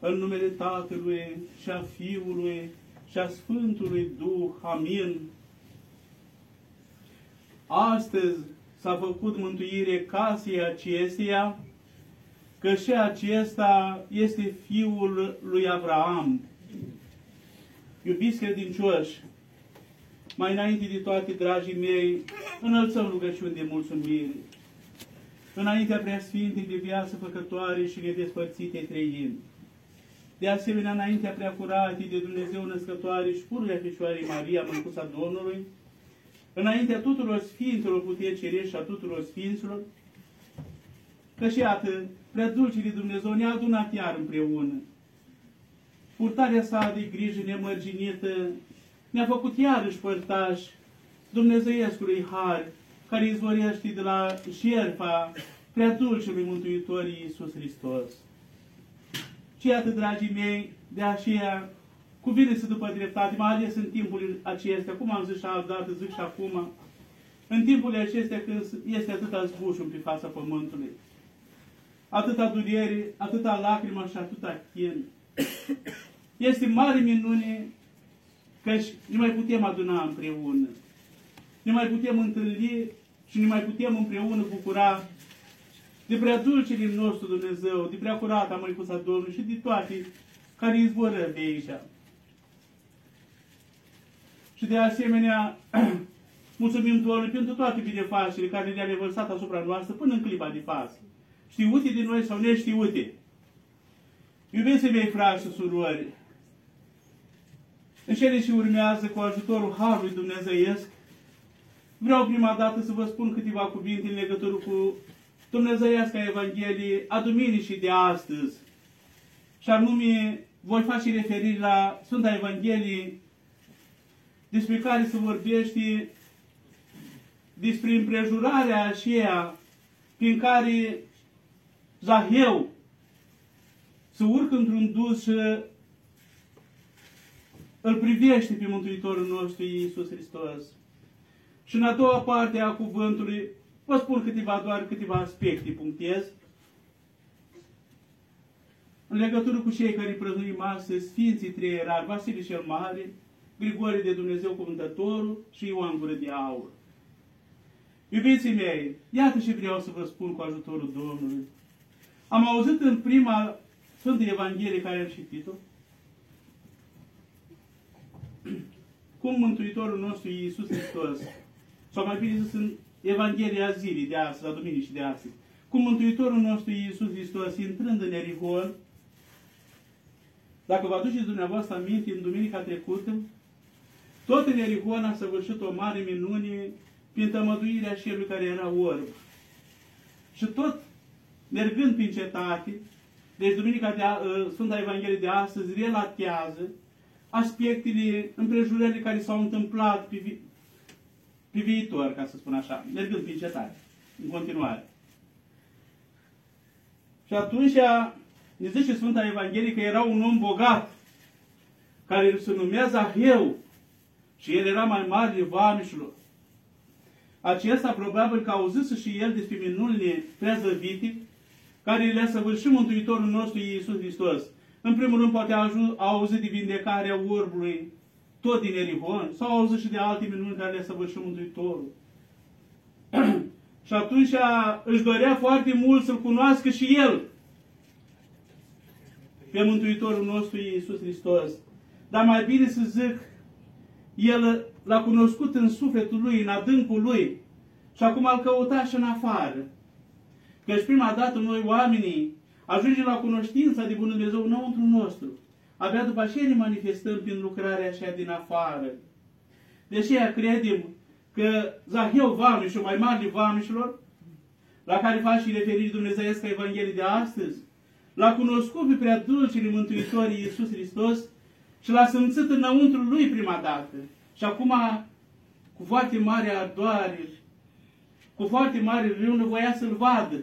în numele Tatălui și a Fiului și a Sfântului Duh. Amin. Astăzi s-a făcut mântuire casei acesteia, că și acesta este fiul lui Avraam. Iubiți credincioși, mai înainte de toate, dragii mei, înălțăm rugăciuni de mulțumire. Înaintea preasfintei de viață făcătoare și nedespărțite trăim. De asemenea, înaintea preacurate de Dumnezeu născătoare și pururea Fecioarei Maria, Mântuța Domnului, înaintea tuturor Sfinților puteri cerești și a tuturor Sfinților, că și iată, prea dulce de Dumnezeu ne-a adunat iar împreună. Purtarea sa de grijă nemărginită ne-a făcut iarăși părtași Dumnezeiescului Har, care izvorește de la șerpa prea dulcelui Mântuitorii Iisus Hristos. Și iată, dragii mei, de aceea, cuvine să după dreptate, mai ales în timpul acestea, cum am zis și altă zic și acum, în timpul acestea când este atâta zbușul pe fața pământului, atâta durere, atâta lacrimă și atâta chin. Este mare minune că ne mai putem aduna împreună. Ne mai putem întâlni și ne mai putem împreună bucura de prea dulcele nostru Dumnezeu, de prea curata Măicuța Domnului și de toate care izvoră de aici. Și de asemenea, mulțumim Domnului pentru toate binefacerile care le-a revărsat asupra noastră până în clipa de față. Știute de noi sau neștiute. Iubiții mei, frați și surori, în cele ce urmează cu ajutorul Harului Dumnezeiesc, vreau prima dată să vă spun câteva cuvinte în legătură cu Dumnezeiasca Evanghelie a Duminicii de astăzi. Și anume, voi face referire la Sfânta Evanghelie despre care se vorbește despre împrejurarea aceea prin care Zaheu se urcă într-un dus și îl privește pe Mântuitorul nostru Iisus Hristos. Și în a doua parte a cuvântului vă spun câteva, doar câteva aspecte, punctez. În legătură cu cei care prăznuim astăzi, Sfinții Trei Erari, Vasile cel Mare, Grigore de Dumnezeu Cuvântătorul și Ioan Gură de Aur. Iubiții mei, iată ce vreau să vă spun cu ajutorul Domnului. Am auzit în prima Sfântă Evanghelie care am citit-o, cum Mântuitorul nostru Iisus Hristos, sau mai bine zis în Evanghelia zilei de astăzi, la duminicii de astăzi, cum Mântuitorul nostru Iisus Hristos, intrând în Erihon, dacă vă aduceți dumneavoastră aminte, în duminica trecută, tot în Erihon a săvârșit o mare minune prin tămăduirea celui care era orb. Și tot mergând prin cetate, deci Duminica de, uh, Sfânta Evanghelie de astăzi relatează aspectele, împrejurările care s-au întâmplat pe, vi pe viitor, ca să spun așa, mergând prin cetate, în continuare. Și atunci ne zice Sfânta Evanghelie că era un om bogat, care se numea Zaheu, și el era mai mare de vamișilor. Acesta probabil că auzise și el despre minunile prezăvite care le-a săvârșit Mântuitorul nostru Iisus Hristos. În primul rând poate a auzit de vindecarea orbului tot din Erihon, sau a auzit și de alte minuni care le-a săvârșit Mântuitorul. și atunci își dorea foarte mult să-L cunoască și El pe Mântuitorul nostru Iisus Hristos. Dar mai bine să zic, El l-a cunoscut în sufletul Lui, în adâncul Lui, și acum îl căuta și în afară. Căci prima dată noi oamenii ajungem la cunoștința de Bunul Dumnezeu înăuntru nostru. Abia după aceea ne manifestăm prin lucrarea așa din afară. De aceea credem că Zaheu Vamișul, mai mare de Vamișilor, la care face și referiri Dumnezeiesc Evanghelie de astăzi, l-a cunoscut pe prea dulcele Mântuitorii Iisus Hristos și l-a simțit înăuntru lui prima dată. Și acum, cu foarte mare ardoare, cu foarte mare râune, voia să-l vadă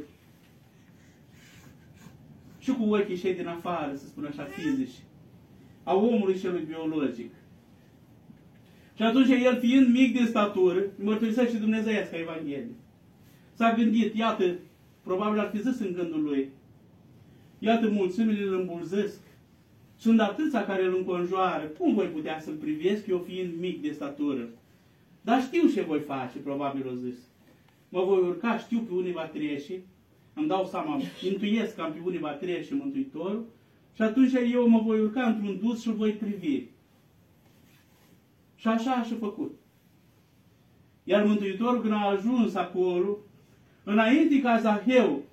și cu ochii cei din afară, să spun așa, fizici, a omului celui biologic. Și atunci el, fiind mic de statură, mărturisește Dumnezeiasca Evanghelie. S-a gândit, iată, probabil ar fi zis în gândul lui, iată mulțimile îl îmbulzesc, Sunt atâția care îl înconjoară. Cum voi putea să-l privesc eu fiind mic de statură? Dar știu ce voi face, probabil o zis. Mă voi urca, știu pe unii va trece, îmi dau seama, intuiesc cam pe unii va trece Mântuitorul, și atunci eu mă voi urca într-un dus și îl voi privi. Și așa a și făcut. Iar Mântuitorul când a ajuns acolo, înainte ca Zaheu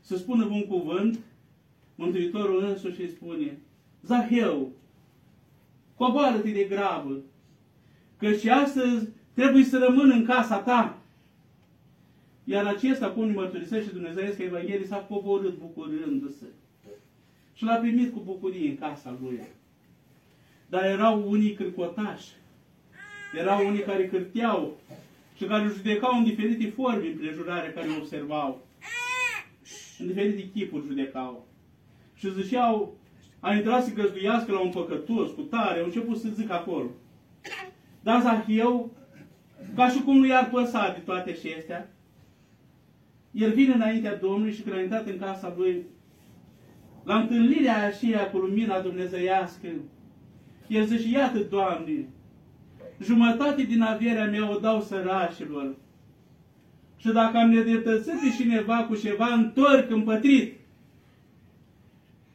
să spună un cuvânt, Mântuitorul însuși îi spune, Zaheu, coboară-te de grabă, că și astăzi trebuie să rămân în casa ta. Iar acesta, cum ne mărturisește Dumnezeu, că Evanghelie s-a coborât bucurându-se. Și l-a primit cu bucurie în casa lui. Dar erau unii cârcotași, erau unii care cârteau și care judecau în diferite forme împrejurare care o observau. În diferite chipuri judecau. Și ziceau, a intrat să găzduiască la un păcătos, cu tare, au început să zic acolo. Dar Zahieu, ca și cum nu i-ar păsa de toate acestea, el vine înaintea Domnului și când a intrat în casa lui, la întâlnirea aceea cu lumina dumnezeiască, el zice, iată, Doamne, jumătate din averea mea o dau sărașilor. Și dacă am nedreptățit pe cineva cu ceva, întorc împătrit.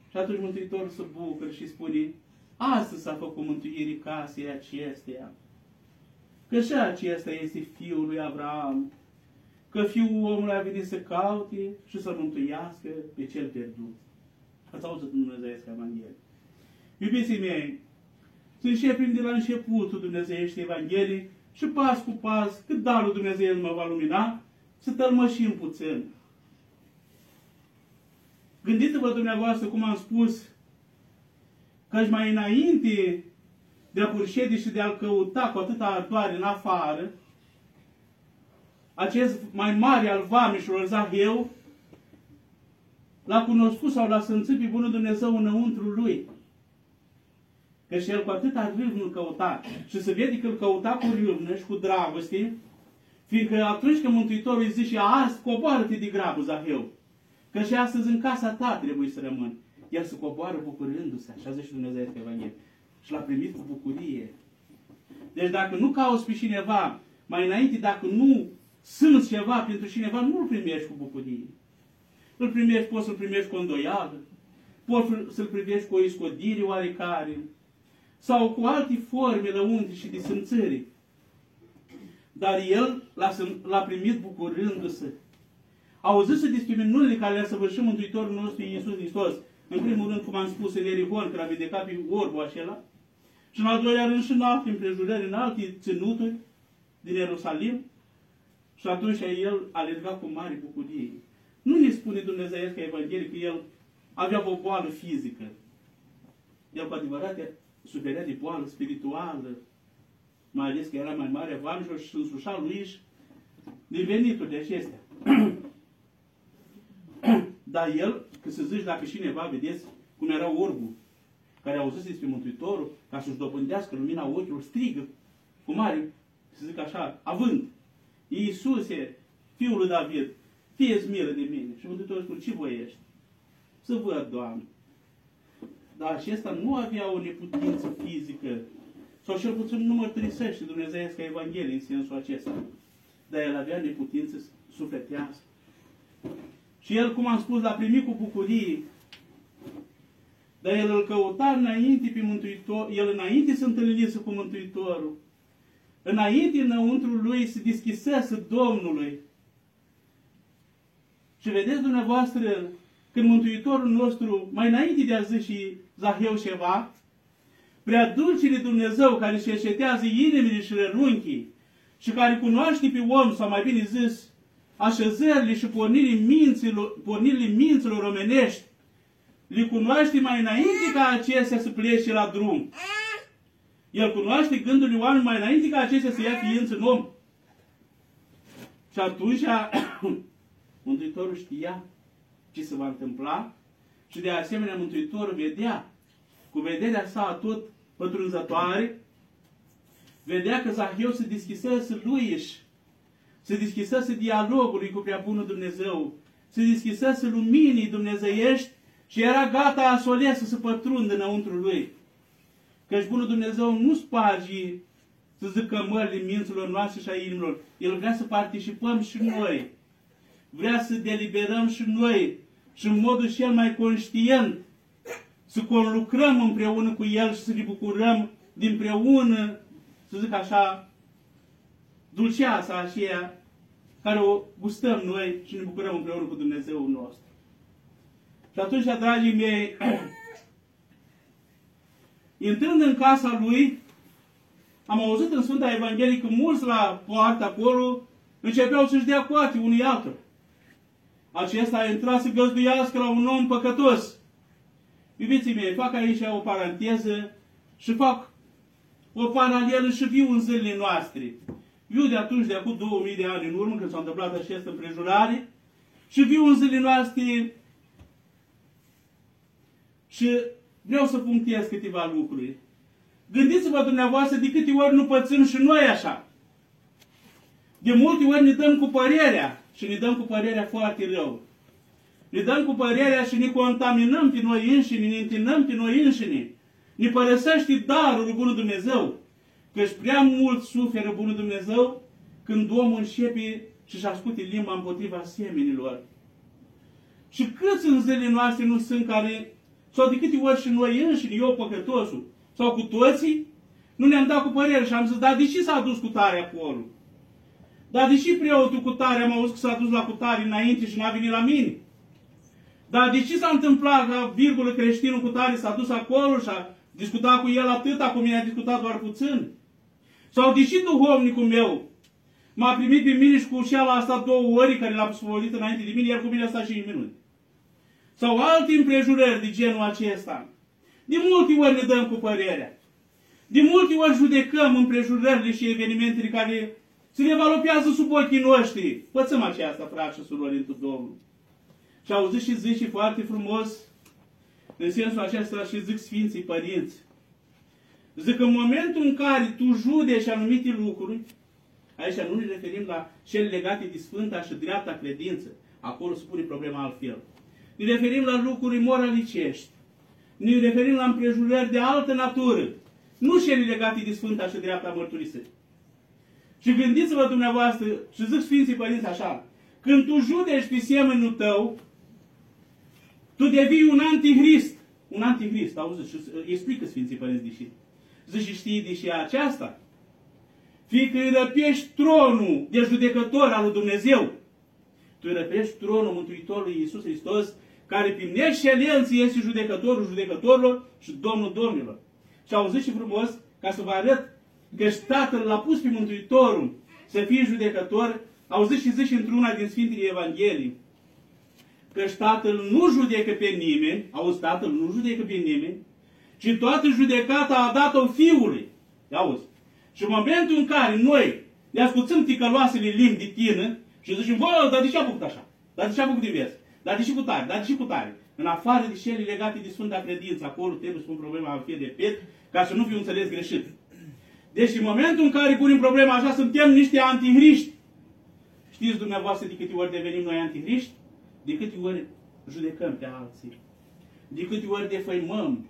Și atunci Mântuitorul se bucură și spune, astăzi s-a făcut mântuirii casei acesteia. Că și acesta este fiul lui Abraham. Că fiul omului a venit să caute și să mântuiască pe cel pierdut. Ați auzit în Dumnezeiesc Evanghelie. Iubiții mei, să începem de la începutul Dumnezeiești Evanghelii și pas cu pas, cât darul Dumnezeu mă va lumina, să tălmășim puțin. Gândiți-vă dumneavoastră, cum am spus, că mai înainte de a purșede și de a-L căuta cu atâta ardoare în afară, acest mai mare al vameșilor, Zaheu, l-a cunoscut sau l-a sânțit pe Bunul Dumnezeu înăuntru lui. Că și el cu atâta râvnă îl căuta. Și se vede că îl căuta cu râvnă și cu dragoste, fiindcă atunci când Mântuitorul îi zice, azi coboară-te de grabă, Zaheu, că și astăzi în casa ta trebuie să rămân. El se coboară bucurându-se, așa zice Dumnezeu este Evanghelie. Și l-a primit cu bucurie. Deci dacă nu cauți pe cineva, mai înainte, dacă nu sunt ceva pentru cineva, nu-l primești cu bucurie. Îl primești, poți să-l primești cu îndoială, poți să-l primești cu o iscodire oarecare, sau cu alte forme lăuntri și de simțări. Dar el l-a primit bucurându-se. Auziți despre minunile care le-a săvârșit Mântuitorul nostru Iisus Hristos. În primul rând, cum am spus, în Erihon, când a vindecat pe orbul acela. Și în al doilea rând și în alte împrejurări, în alte ținuturi din Ierusalim. Și atunci el a alergat cu mare bucurie. Nu ne spune Dumnezeu că Evanghelie că el avea o boală fizică. El cu adevărat suferea de boală spirituală, mai ales că era mai mare evangelul și însușa lui din venituri de acestea. Dar el, că să zici dacă cineva, vedeți cum era orbul, care a auzit despre Mântuitorul, ca să-și dobândească lumina ochilor, strigă cu mare, să zic așa, având, Iisuse, Fiul lui David, fie milă de mine. Și Mântuitorul spune, ce voiești? Să văd, Doamne. Dar acesta nu avea o neputință fizică, sau cel puțin nu mărturisește Dumnezeiasca Evanghelie în sensul acesta. Dar el avea neputință sufletească. Și el, cum am spus, l-a primit cu bucurie. Dar el îl căuta înainte pe Mântuitor, el înainte să întâlnise cu Mântuitorul. Înainte înăuntru lui se deschisese Domnului. Și vedeți dumneavoastră, când Mântuitorul nostru, mai înainte de a zi și Zaheu ceva, prea dulcile Dumnezeu care își cercetează inimile și rărunchii și care cunoaște pe om, sau mai bine zis, așezările și pornirile minților, pornirile minților omenești, le cunoaște mai înainte ca acestea să plece la drum. El cunoaște gândurile oamenilor mai înainte ca acestea să ia ființă în om. Și atunci Mântuitorul știa ce se va întâmpla și de asemenea Mântuitorul vedea cu vederea sa tot pătrunzătoare, vedea că Zaheu se deschisese lui își se deschisese dialogului cu prea bunul Dumnezeu, se deschisese luminii dumnezeiești Și era gata să o lesă, să pătrundă înăuntru lui. Căci Bunul Dumnezeu nu sparge, să zic, cămările minților noastre și a inimilor. El vrea să participăm și noi. Vrea să deliberăm și noi. Și în modul cel mai conștient să conlucrăm împreună cu El și să ne bucurăm dinpreună, să zic așa, dulceața aceea care o gustăm noi și ne bucurăm împreună cu Dumnezeu nostru. Și atunci, dragii mei, intrând în casa lui, am auzit în Sfânta Evanghelie că mulți la poartă acolo începeau să-și dea coate unui altul. Acesta a intrat să găzduiască la un om păcătos. Iubiții mei, fac aici o paranteză și fac o paralelă și viu în zilele noastre. Viu de atunci, de acum 2000 de ani în urmă, când s-a întâmplat această împrejurare, și viu în zilele noastre și vreau să punctez câteva lucruri. Gândiți-vă dumneavoastră de câte ori nu pățim și noi așa. De multe ori ne dăm cu părerea și ne dăm cu părerea foarte rău. Ne dăm cu părerea și ne contaminăm pe noi înșine, ne întinăm pe noi înșine. Ne părăsește darul lui Bunul Dumnezeu. Căci prea mult suferă Bunul Dumnezeu când omul începe și-și ascute limba împotriva semenilor. Și câți în zilele noastre nu sunt care, sau de câte ori și noi înșine, eu păcătosul, sau cu toții, nu ne-am dat cu părere și am zis, dar de ce s-a dus cu tare acolo? Dar deși preotul cu tare am auzit că s-a dus la cu tare înainte și n-a venit la mine? Dar de ce s-a întâmplat că, virgulă, creștinul cu tare s-a dus acolo și a discutat cu el atâta cum mine a discutat doar puțin? Sau deși duhovnicul meu m-a primit pe mine și cu ușeala asta două ori care l-am spovolit înainte de mine, iar cu mine a stat și în minuni? Sau alte împrejurări de genul acesta? De multe ori ne dăm cu părerea. De multe ori judecăm împrejurările și evenimentele care se revalopează sub ochii noștri. Pățăm aceasta, frați și surori, într Domnul. Și auziți și zice foarte frumos, în sensul acesta și zic Sfinții Părinți. Zic, în momentul în care tu judeci anumite lucruri, aici nu ne referim la cele legate de Sfânta și dreapta credință, acolo spune problema altfel. Ne referim la lucruri moralicești, ne referim la împrejurări de altă natură, nu cele legate de Sfânta și dreapta mărturisire. Și gândiți-vă dumneavoastră, și zic Sfinții Părinți așa, când tu judeci pe semenul tău, tu devii un antichrist. Un antichrist, auzi, și explică Sfinții Părinți de și. Zice, știi de și aceasta? Fie că îi răpești tronul de judecător al lui Dumnezeu. Tu îi răpești tronul Mântuitorului Iisus Hristos, care prin excelență este judecătorul judecătorilor și Domnul Domnilor. Și auziți și frumos, ca să vă arăt că Tatăl l-a pus pe Mântuitorul să fie judecător, auziți și zici într-una din Sfintele Evanghelii, că Tatăl nu judecă pe nimeni, auzi, Tatăl nu judecă pe nimeni, ci toată judecata a dat-o Fiului. Auzi? Și în momentul în care noi ne ascultăm ticăloasele limbi de tine și zicem, bă, dar de ce a făcut așa? Dar de ce a făcut invers? Dar de ce cu tare? Dar de ce cu tare? În afară de cele legate de Sfânta Credință, acolo trebuie să pun problema fie de pet, ca să nu fiu înțeles greșit. Deci în momentul în care punem problema așa, suntem niște antihriști. Știți dumneavoastră de câte ori devenim noi antihriști? De câte ori judecăm pe alții. De câte ori defăimăm,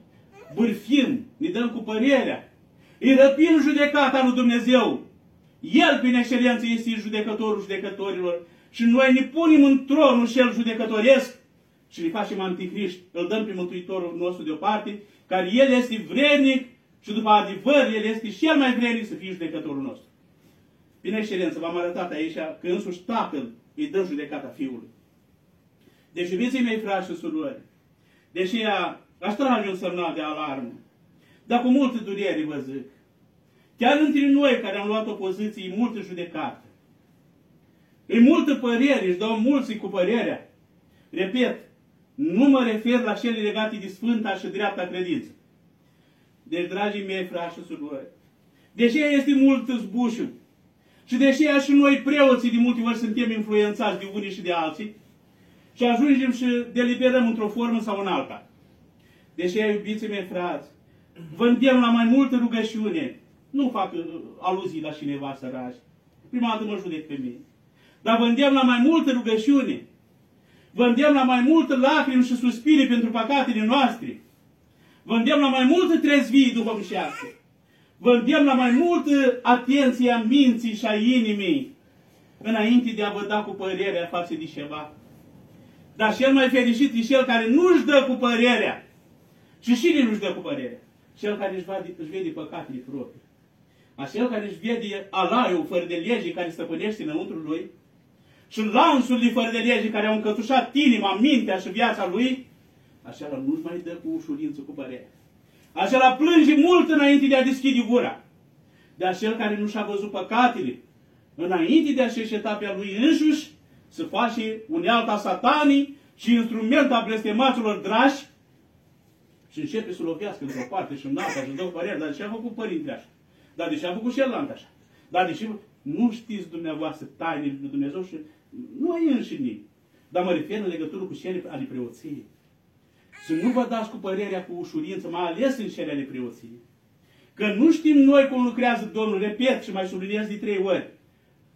bârfim, ne dăm cu părerea. Îi răpim judecata lui Dumnezeu. El, prin excelență, este judecătorul judecătorilor. Și noi ne punem în tronul cel judecătoresc și ne facem antihriști. Îl dăm pe Mântuitorul nostru deoparte, care El este vrednic și după adevăr, El este cel mai vrednic să fie judecătorul nostru. Prin excelență, v-am arătat aici că însuși Tatăl îi dă judecata Fiului. Deci, iubiții mei, frați și surori, deși aș trage un semnal de alarmă, dar cu multă durere vă zic, chiar între noi care am luat o poziție, e multă judecată. E multă părere, își dau mulți cu părerea. Repet, nu mă refer la cele legate de Sfânta și dreapta credință. Deci, dragii mei, frați și surori, deși este mult zbușul și deși și noi preoții de multe ori suntem influențați de unii și de alții și ajungem și deliberăm într-o formă sau în alta. Deși, iubiții mei, frați, vă îndemn la mai multă rugăciune. Nu fac uh, aluzii la cineva săraci. Prima dată mă judec pe mine. Dar vă îndemn la mai multă rugăciune. Vă îndemn la mai multă lacrimi și suspiri pentru păcatele noastre. Vă îndemn la mai multă trezvie duhovnicească. Vă îndemn la mai multă atenție a minții și a inimii înainte de a vă da cu părerea față de ceva. Dar cel mai fericit e cel care nu-și dă cu părerea. Și cine nu-și dă cu părerea? Cel care își, vede, își vede păcatele proprii. Acel care își vede alaiul fără de lege care stăpânește înăuntru lui și lanțurile fără de lege care au încătușat inima, mintea și viața lui, acela nu-și mai dă cu ușurință cu părerea. Acela plânge mult înainte de a deschide gura. De acel care nu și-a văzut păcatele, înainte de a-și etapea lui însuși, să face unealta satanii și instrument a blestemaților drași și începe să lovească într-o parte și în alta și dă părere, dar de ce a făcut părintele așa? Dar de ce a făcut celălalt așa? Dar de ce nu știți dumneavoastră tainele lui Dumnezeu și nu ai înșine. Dar mă refer în legătură cu cele ale preoției. Să nu vă dați cu părerea cu ușurință, mai ales în cele ale preoției. Că nu știm noi cum lucrează Domnul, repet și mai subliniez de trei ori.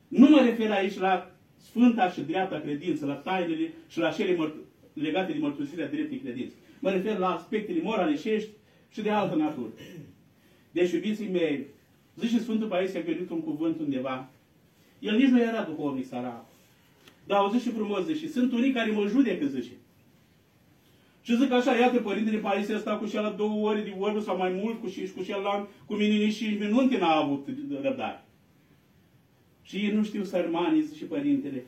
Nu mă refer aici la sfânta și dreapta credință, la tainele și la cele legate de mărturisirea dreptei credințe. Mă refer la aspectele moralișești și de altă natură. Deci, iubiții mei, zice Sfântul Paisie, a venit un cuvânt undeva. El nici nu era duhovnic sărac. Dar auzi și frumos, zice, sunt unii care mă judecă, zice. Și zic așa, iată, părintele Paisie ăsta cu cel două ore de vorbă sau mai mult, cu, și, cu celălalt, cu mine nici 5 minute n-a avut răbdare. Și ei nu știu sărmanii, zice părintele.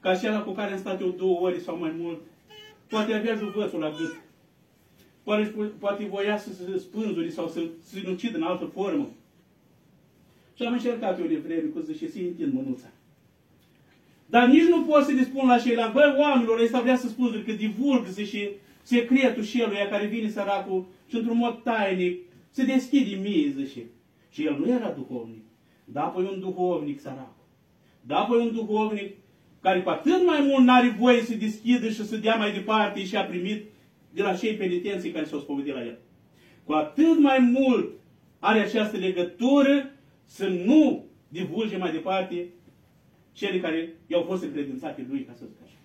Ca acela cu care am stat eu două ore sau mai mult, poate avea juvățul la gât. Poate, poate voia să se spânzuri sau să se sinucidă în altă formă. Și am încercat eu de vreme cu zice, să întind mânuța. Dar nici nu pot să le spun la ceilalți, băi, oamenilor, ăsta vrea să spun că divulg, zice, secretul celuia care vine săracul și într-un mod tainic se deschide mie, zice. Și el nu era duhovnic. Da, păi un duhovnic sărac. Da, păi un duhovnic care cu atât mai mult n-are voie să deschidă și să dea mai departe și a primit de la cei penitenții care s-au spovedit la el. Cu atât mai mult are această legătură să nu divulge mai departe cele care i-au fost încredințate lui, ca să zic așa.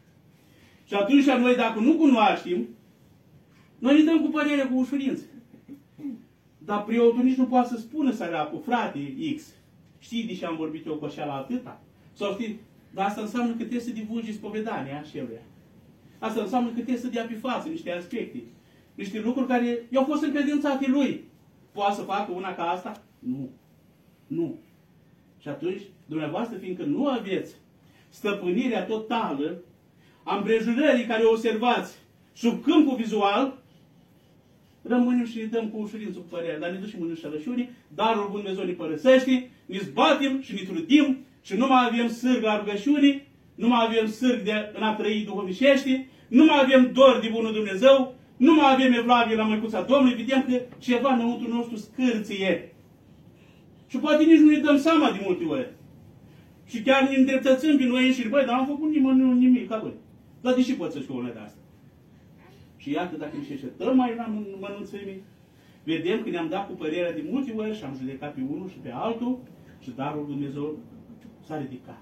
Și atunci noi, dacă nu cunoaștem, noi ne dăm cu părere cu ușurință. Dar preotul nici nu poate să spună săracul, frate X, știi de ce am vorbit eu cu așa la atâta? Sau știi, dar asta înseamnă că trebuie să divulgi spovedania aceluia. Asta înseamnă că trebuie să dea pe față niște aspecte, niște lucruri care i-au fost încredințate lui. Poate să facă una ca asta? Nu. Nu. Și atunci, dumneavoastră, fiindcă nu aveți stăpânirea totală a împrejurării care o observați sub câmpul vizual, rămânem și ne dăm cu ușurință cu părerea, dar ne ducem în înșelăciune, darul Bun Dumnezeu ne părăsește, ne zbatem și ne trudim și nu mai avem sârg la rugăciune, nu mai avem sârg de în a trăi duhovnicește, nu mai avem dor de Bunul Dumnezeu, nu mai avem evlavie la măicuța Domnului, vedem că ceva înăuntru nostru scârție. Și poate nici nu ne dăm seama de multe ori. Și chiar ne îndreptățăm pe noi înșine, băi, dar am făcut nimeni nimic ca voi. Dar de ce pot să știu una de asta? Și iată, dacă ne cercetăm mai la mănunțimii, vedem că ne-am dat cu părerea de multe ori și am judecat pe unul și pe altul și darul Dumnezeu s-a ridicat.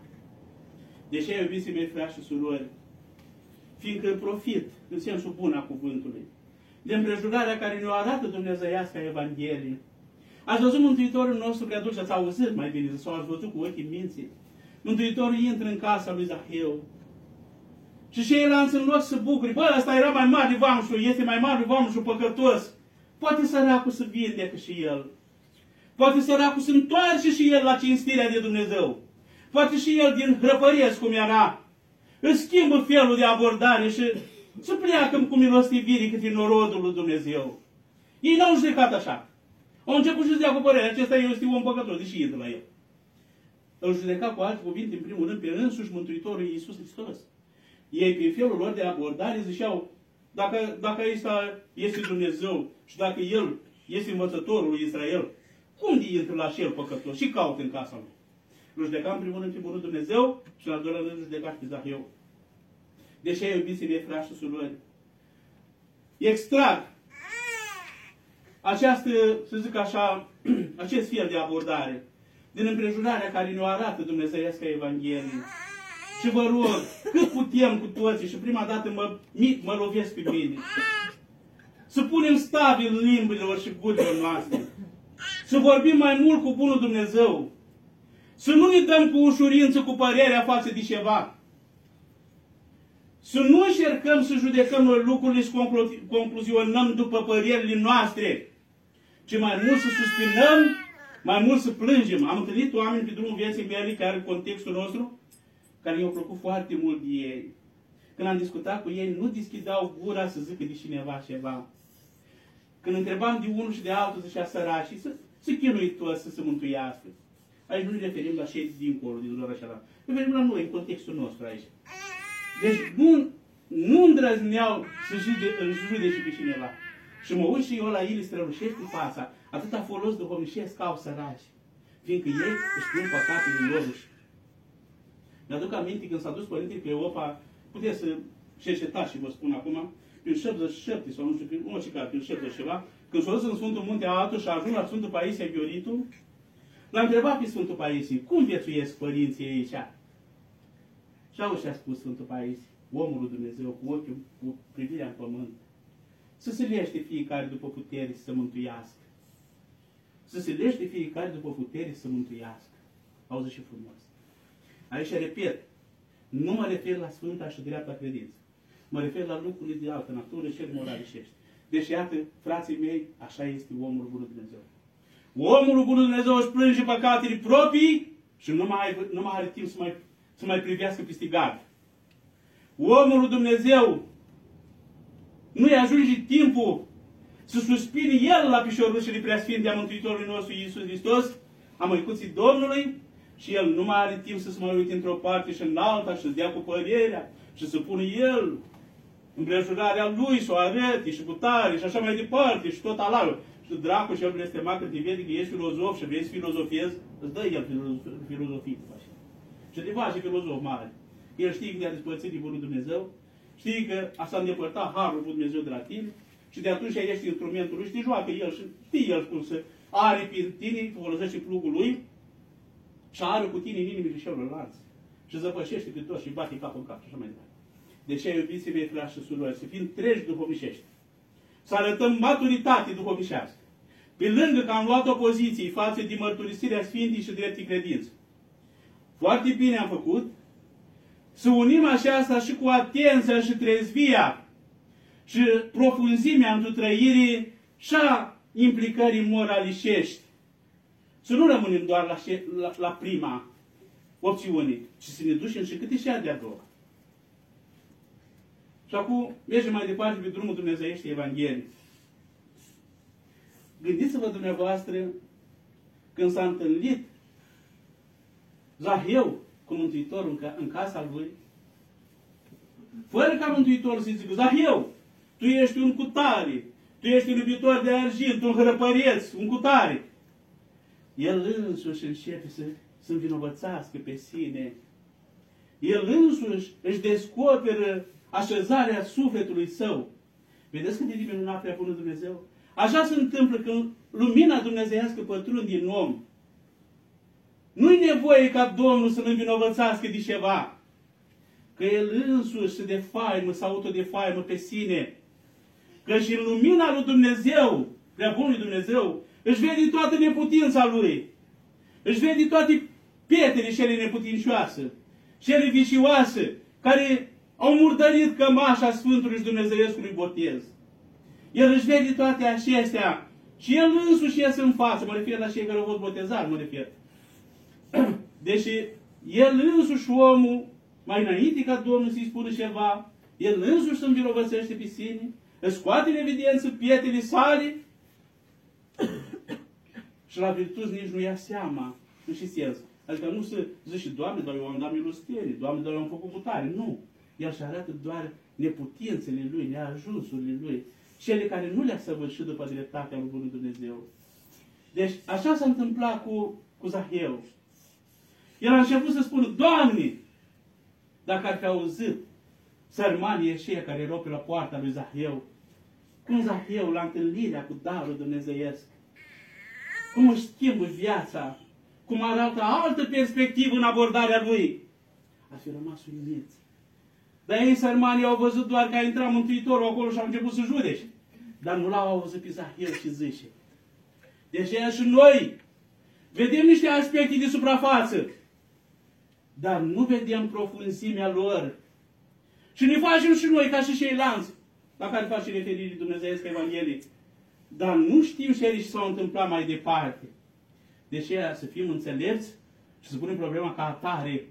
Deși, iubiții mei, frați și surori, fiindcă profit, în sensul bun a cuvântului, de împrejurarea care ne-o arată Dumnezeiasca Evanghelie. Ați văzut Mântuitorul nostru că atunci ați auzit mai bine, sau ați văzut cu ochii minții. Mântuitorul intră în casa lui Zaheu. Și ceilalți în loc să bucuri, bă, ăsta era mai mare vamșul, este mai mare vamșul păcătos. Poate săracul să vindecă și el. Poate săracul să întoarce și el la cinstirea de Dumnezeu. Poate și el din hrăpăriesc cum era. Îți schimbă felul de abordare și să pleacă cu milostivire către norodul lui Dumnezeu. Ei n-au judecat așa. Au început să dea cu părerea, acesta este un păcătos, deși e de la el. Îl judeca cu alte cuvinte, în primul rând, pe însuși Mântuitorul Iisus Hristos. Ei, pe felul lor de abordare, ziceau, dacă, dacă ăsta este Dumnezeu și dacă El este învățătorul lui Israel, cum de intră la cel păcătos și caută în casa lui? Îl judeca în primul rând pe bunul Dumnezeu și în al doilea rând judeca pe Zaheu. Deși ai iubiți mei, frați și surori, extrag această, să zic așa, acest fel de abordare din împrejurarea care ne-o arată Dumnezeiasca Evanghelie. și vă rog, cât putem cu toții și prima dată mă, mă lovesc pe mine. Să punem stabil limbilor și gurilor noastre. Să vorbim mai mult cu Bunul Dumnezeu. Să nu ne dăm cu ușurință cu părerea față de ceva. Să nu încercăm să judecăm noi lucrurile și conclu concluzionăm după părerile noastre, ci mai mult să suspinăm, mai mult să plângem. Am întâlnit oameni pe drumul vieții mele, care în contextul nostru, care mi-au plăcut foarte mult de ei. Când am discutat cu ei, nu deschidau gura să zică de cineva ceva. Când întrebam de unul și de altul, zicea sărașii, să, să chinui toți să se mântuiască. Aici nu ne referim la cei dincolo, din lor așa. Ne referim la noi, în contextul nostru aici. Deci nu, nu îndrăzneau să judece pe cineva. Și mă uit și eu la ei, strălușesc în fața. Atâta folos duhovnicesc au săraci. Fiindcă ei își pun păcatele lor. Mi-aduc aminte când s-a dus Părintele Cleopa, puteți să cercetați și vă spun acum, prin 77 sau nu știu, prin orice care, prin 70 ceva, când s-a dus în Sfântul Munte Atos și a ajuns la Sfântul Paisie Ghioritu, l-a întrebat pe Sfântul Paisie, cum viețuiesc părinții aici? Și auzi ce a spus Sfântul Paisie, omul lui Dumnezeu, cu ochiul, cu privirea în pământ. Să se lește fiecare după putere să mântuiască. Să se lește fiecare după putere să mântuiască. Auzi și frumos. Aici repet, nu mă refer la Sfânta și dreapta credință. Mă refer la lucrurile de altă natură și moralișești. Deci, iată, frații mei, așa este omul Bunul Dumnezeu. Omul Bunul Dumnezeu își plânge păcatele proprii și nu mai, nu mai are timp să mai, să mai privească peste gard. Omul lui Dumnezeu nu-i ajunge timpul să suspine el la pișorușele preasfinte a Mântuitorului nostru Iisus Hristos, a măicuții Domnului, și el nu mai are timp să se mai uite într-o parte și în alta și să dea cu părerea și să pună el împrejurarea lui, să o arăte și cu tare și așa mai departe și tot alalul. Și dracu cel blestemat când te vede că ești filozof și vrei să filozofezi, îți dă el filozofie după așa. Și te face filozof mare. El știe că te-a despărțit de Bunul Dumnezeu, știi că a s-a îndepărtat Harul Bunul Dumnezeu de la tine și de atunci ești instrumentul lui și te joacă el și știi el cum să are pe tine, folosește plugul lui și are cu tine în inimile celorlalți. Și zăpășește pe toți și bate capul în cap și așa mai departe. De ce, iubiții mei, frați și surori, să fim treji duhovnicești. Să arătăm maturitate duhovnicească. Pe lângă că am luat o poziție față de mărturisirea Sfintei și dreptii credință. Foarte bine am făcut să unim aceasta și cu atenția și trezvia și profunzimea într trăirii și a implicării moralișești. Să nu rămânem doar la, la, la prima opțiune, ci să ne ducem și câte și de-a doua. Și acum mergem mai departe pe drumul Dumnezeiești Evanghelii. Gândiți-vă dumneavoastră când s-a întâlnit Zaheu cu Mântuitorul în, ca, în casa lui, fără ca Mântuitorul să zică, Zaheu, tu ești un cutare, tu ești un iubitor de argint, un hărăpăreț, un cutare. El însuși începe să, să învinovățească pe sine. El însuși își descoperă așezarea sufletului său. Vedeți cât de minunat prea bună Dumnezeu? Așa se întâmplă când lumina dumnezeiască pătrunde din om. Nu-i nevoie ca Domnul să-l învinovățească de ceva. Că El însuși se defaimă, se autodefaimă pe sine. Că și în lumina lui Dumnezeu, prea bunului Dumnezeu, își vede toată neputința Lui. Își vede toate pietele cele neputincioase, cele vicioase, care au murdărit cămașa Sfântului și Dumnezeiescului botez. El își vede toate acestea și el însuși iese în față. Mă refer la cei care au fost botezați, mă refer. Deși el însuși omul, mai înainte ca Domnul să-i spună ceva, el însuși se învinovățește pe sine, își scoate în evidență pietele sale și la virtuți nici nu ia seama în și sens. Adică nu se zice, Doamne, dar eu am dat milostenie, Doamne, dar eu am făcut putare. Nu. El și arată doar neputințele lui, neajunsurile lui, cele care nu le-a săvârșit după dreptatea lui Bunul Dumnezeu. Deci, așa s-a întâmplat cu, cu Zaheu. El a început să spună, Doamne, dacă ar fi auzit sărmanii ăștia care erau pe la poarta lui Zaheu, cum Zaheu, la întâlnirea cu darul dumnezeiesc, cum își schimbă viața, cum arată altă perspectivă în abordarea lui. ar fi rămas uimiți. Dar ei, sărmanii, au văzut doar că a intrat Mântuitorul acolo și au început să judece. Dar nu l-au auzit pe Zaheu și zice. Deci și noi vedem niște aspecte de suprafață, dar nu vedem profunzimea lor. Și ne facem și noi, ca și ceilalți, la care face referire Dumnezeiesc Evanghelie. Dar nu știm ce s-a întâmplat mai departe. Deci să fim înțelepți și să punem problema ca atare.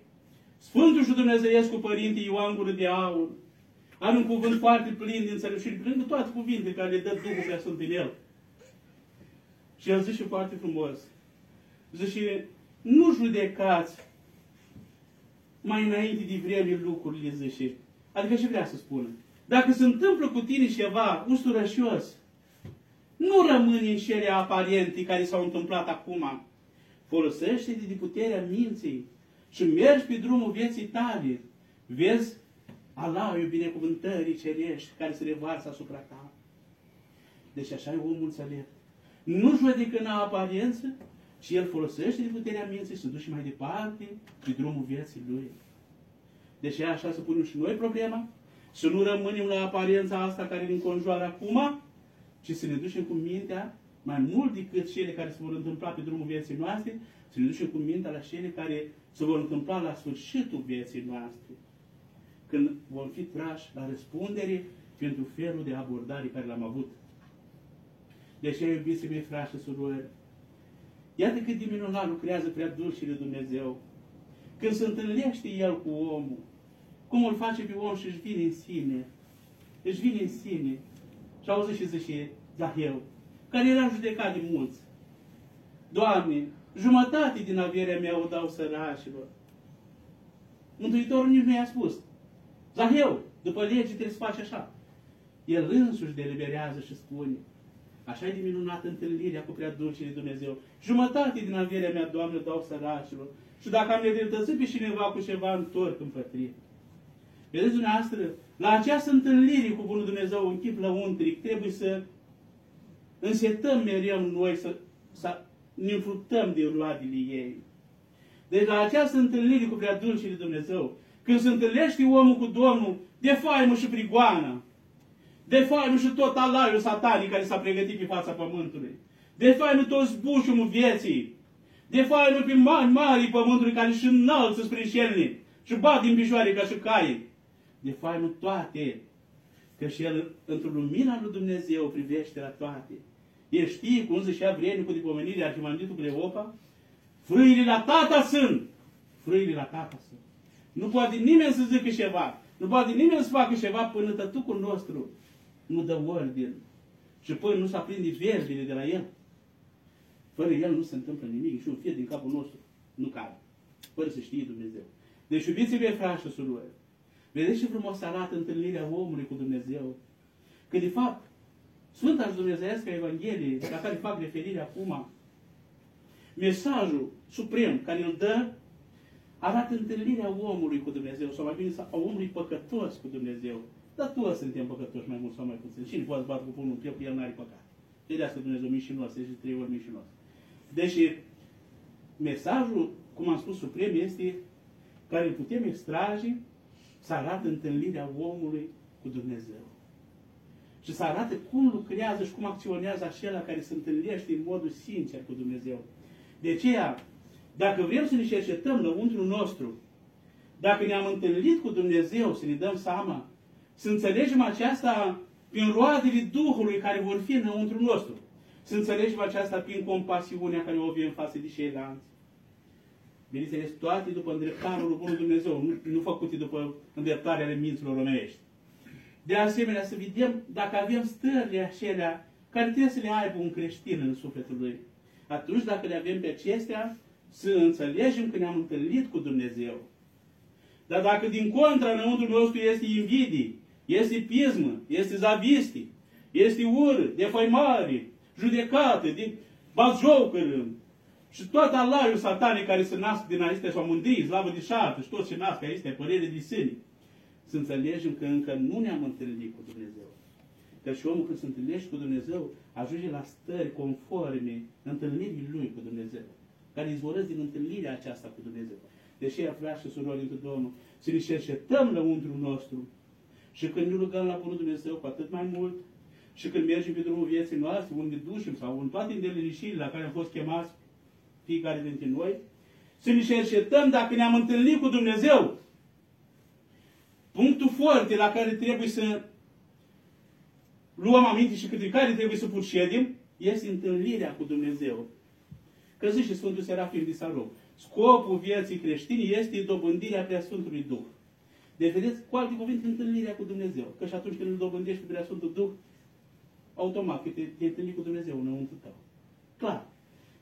Sfântul și Dumnezeiesc cu Părinte Ioan Gură de Aur are un cuvânt foarte plin de înțelepciune, plin de toate cuvinte care le dă Duhul Prea Sfânt în el. Și el zice foarte frumos. Zice, nu judecați mai înainte de vreme lucrurile, zice. Adică ce vrea să spună? Dacă se întâmplă cu tine ceva usturășios, nu rămâni în cele aparente care s-au întâmplat acum. Folosește-te de puterea minții și mergi pe drumul vieții tale. Vezi Allahul binecuvântării cerești care se revarsă asupra ta. Deci așa e omul înțelept. Nu judecă în aparență, și el folosește de puterea minții și se duce mai departe pe drumul vieții lui. Deci așa să punem și noi problema, să nu rămânem la aparența asta care ne înconjoară acum, ci să ne ducem cu mintea mai mult decât cele care se vor întâmpla pe drumul vieții noastre, să ne ducem cu mintea la cele care se vor întâmpla la sfârșitul vieții noastre, când vom fi trași la răspundere pentru felul de abordare care l-am avut. Deci, iubiții mei, frați și surori, iată cât de minunat lucrează prea dulcile Dumnezeu. Când se întâlnește El cu omul, cum îl face pe om și își vine în sine, își vine în sine, și auzi și zice Zaheu, care era judecat de mulți. Doamne, jumătate din averea mea o dau sărașilor. Mântuitorul nici nu i-a spus. Zaheu, după lege trebuie să faci așa. El însuși deliberează și spune, așa e de minunată întâlnirea cu prea dulcii de Dumnezeu. Jumătate din averea mea, Doamne, dau sărașilor. Și dacă am nedreptățit pe cineva cu ceva, întorc în pătrie. Vedeți dumneavoastră, la această întâlnire cu Bunul Dumnezeu în chip lăuntric, trebuie să însetăm mereu noi să, să ne înfructăm de roadele ei. Deci la această întâlnire cu prea dulcii de Dumnezeu, când se întâlnește omul cu Domnul, de faimă și prigoană, de faimă și tot alaiul satanic care s-a pregătit pe fața pământului, de faimă toți bușumul vieții, de faimă pe mari, mari pământului care și înalță spre șelni și bat din picioare ca și cai, de faimă toate, că și el, într-o lumina lui Dumnezeu, privește la toate. El știe, cum zicea vrednicul de pomenire, Arhimanditul Cleopa, frâile la tata sunt. Frâile la tata sunt. Nu poate nimeni să zică ceva. Nu poate nimeni să facă ceva până tătucul nostru nu dă ordine. Și până nu se aprinde verdele de la el. Fără el nu se întâmplă nimic și un fir din capul nostru nu cade. Fără să știe Dumnezeu. Deci iubiți mei, frați și surori, vedeți ce frumos arată întâlnirea omului cu Dumnezeu. Că de fapt, Sfânta și Dumnezeiască Evanghelie, la care fac referire acum, mesajul suprem care îl dă, arată întâlnirea omului cu Dumnezeu, sau mai bine a omului păcătos cu Dumnezeu. Dar toți suntem păcătoși mai mult sau mai puțin. Cine poate bate cu pumnul în piept, el n-are păcat. De asta Dumnezeu mișinos, este trei ori mișinos. Deci, mesajul, cum am spus, suprem este care îl putem extrage să arată întâlnirea omului cu Dumnezeu. Și să arate cum lucrează și cum acționează acela care se întâlnește în modul sincer cu Dumnezeu. De aceea, dacă vrem să ne cercetăm lăuntrul nostru, dacă ne-am întâlnit cu Dumnezeu, să ne dăm seama, să înțelegem aceasta prin roadele Duhului care vor fi înăuntru nostru. Să înțelegem aceasta prin compasiunea care o avem față de ceilalți. Bineînțeles, toate după îndreptarul lui Bunul Dumnezeu, nu, nu făcute după îndreptarea ale minților omenești. De asemenea, să vedem dacă avem stările acelea care trebuie să le aibă un creștin în sufletul lui. Atunci, dacă le avem pe acestea, să înțelegem că ne-am întâlnit cu Dumnezeu. Dar dacă din contra înăuntru nostru este invidie, este pismă, este zavistie, este ură, defăimare, judecată, de bazjocără, și tot alaiul satanic care se nasc din acestea sau mândrii, slavă de șartă și tot ce nasc acestea, părere de sine, să înțelegem că încă nu ne-am întâlnit cu Dumnezeu. Că și omul când se întâlnește cu Dumnezeu, ajunge la stări conforme întâlnirii lui cu Dumnezeu, care izvorăsc din întâlnirea aceasta cu Dumnezeu. Deși vrea și surori într Domnul, să ne cercetăm lăuntrul nostru. Și când ne rugăm la Bunul Dumnezeu, cu atât mai mult, și când mergem pe drumul vieții noastre, unde dușim sau în toate îndelinișirile la care am fost chemați fiecare dintre noi, să ne cercetăm dacă ne-am întâlnit cu Dumnezeu. Punctul foarte la care trebuie să luăm aminte și către care trebuie să procedim este întâlnirea cu Dumnezeu. Că zice Sfântul Serafim de Salom. Scopul vieții creștine este dobândirea prea Sfântului Duh. Deci, vedeți, cu alte cuvinte, întâlnirea cu Dumnezeu. Că și atunci când îl dobândești pe prea Sfântul Duh, automat, că te, te întâlni cu Dumnezeu înăuntru tău. Clar.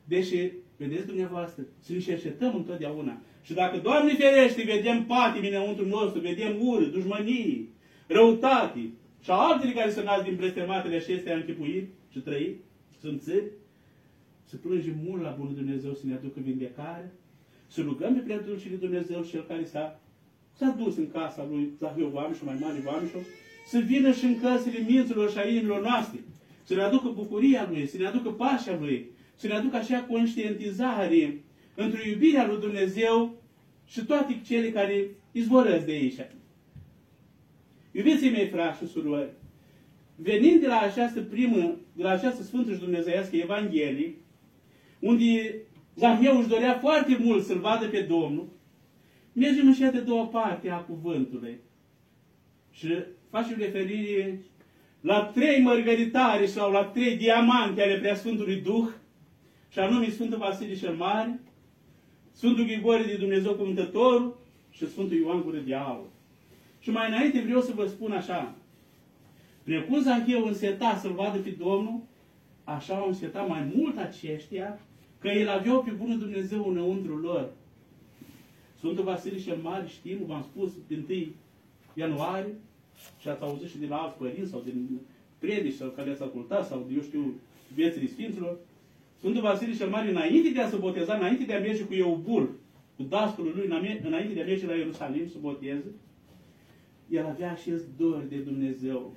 Deși, vedeți dumneavoastră, să ne cercetăm întotdeauna. Și dacă, Doamne ferește, vedem patimi înăuntru nostru, vedem ură, dușmănii, răutate și altele care se nasc din blestematele acestea închipuiri și trăiri, sunt țări, să plângem mult la Bunul Dumnezeu să ne aducă vindecare, să rugăm pe prea de Dumnezeu cel care s-a, s-a dus în casa lui Zahiu Vamișu, mai mare Vamișu, să vină și în căsile minților și a inimilor noastre, să ne aducă bucuria Lui, să ne aducă pașa Lui, să ne aducă așa conștientizare într-o iubirea lui Dumnezeu și toate cele care izvorăsc de aici. Iubiții mei, frați și surori, venind de la această primă, de la această Sfântă și Dumnezeiască Evanghelie, unde Zahieu își dorea foarte mult să-L vadă pe Domnul, mergem în de două parte a cuvântului. Și facem referire la trei mărgăritare sau la trei diamante ale Preasfântului Duh, și anume Sfântul Vasile cel Mare, Sfântul Grigore de Dumnezeu Cuvântătorul și Sfântul Ioan Gură de Aur. Și mai înainte vreau să vă spun așa, precum Zacheu înseta să-L vadă pe Domnul, așa au însetat mai mult aceștia, că el aveau pe Bunul Dumnezeu înăuntru lor. Sfântul Vasile cel Mare, știm, v-am spus, din 1 ianuarie, și ați auzit și de la alți părinți sau din predici sau care ați ascultat sau de, eu știu, vieții Sfinților, Sfântul Vasile cel Mare, înainte de a se boteza, înainte de a merge cu Eubul, cu dascălul lui, înainte de a merge la Ierusalim să boteze, el avea acest dor de Dumnezeu.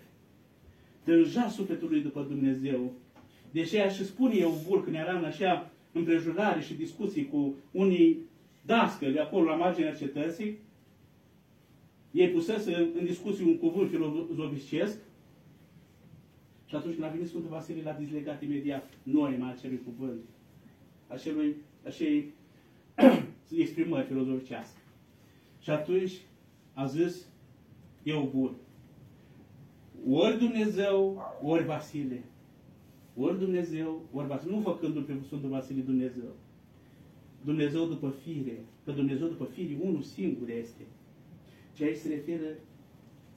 Tânja sufletul lui după Dumnezeu. Deși și spune Eubul când era în așa împrejurare și discuții cu unii dascăli acolo la marginea cetății, ei pusese în discuție un cuvânt filozofiscesc și atunci când a venit Sfântul Vasile l-a dizlegat imediat noima acelui cuvânt, acelui, acelui exprimări filozoficească. Și atunci a zis, eu bun. Ori Dumnezeu, ori Vasile. Ori Dumnezeu, ori Vasile. Nu făcându-l pe Sfântul Vasile Dumnezeu. Dumnezeu după fire. Că Dumnezeu după fire, unul singur este. Și aici se referă,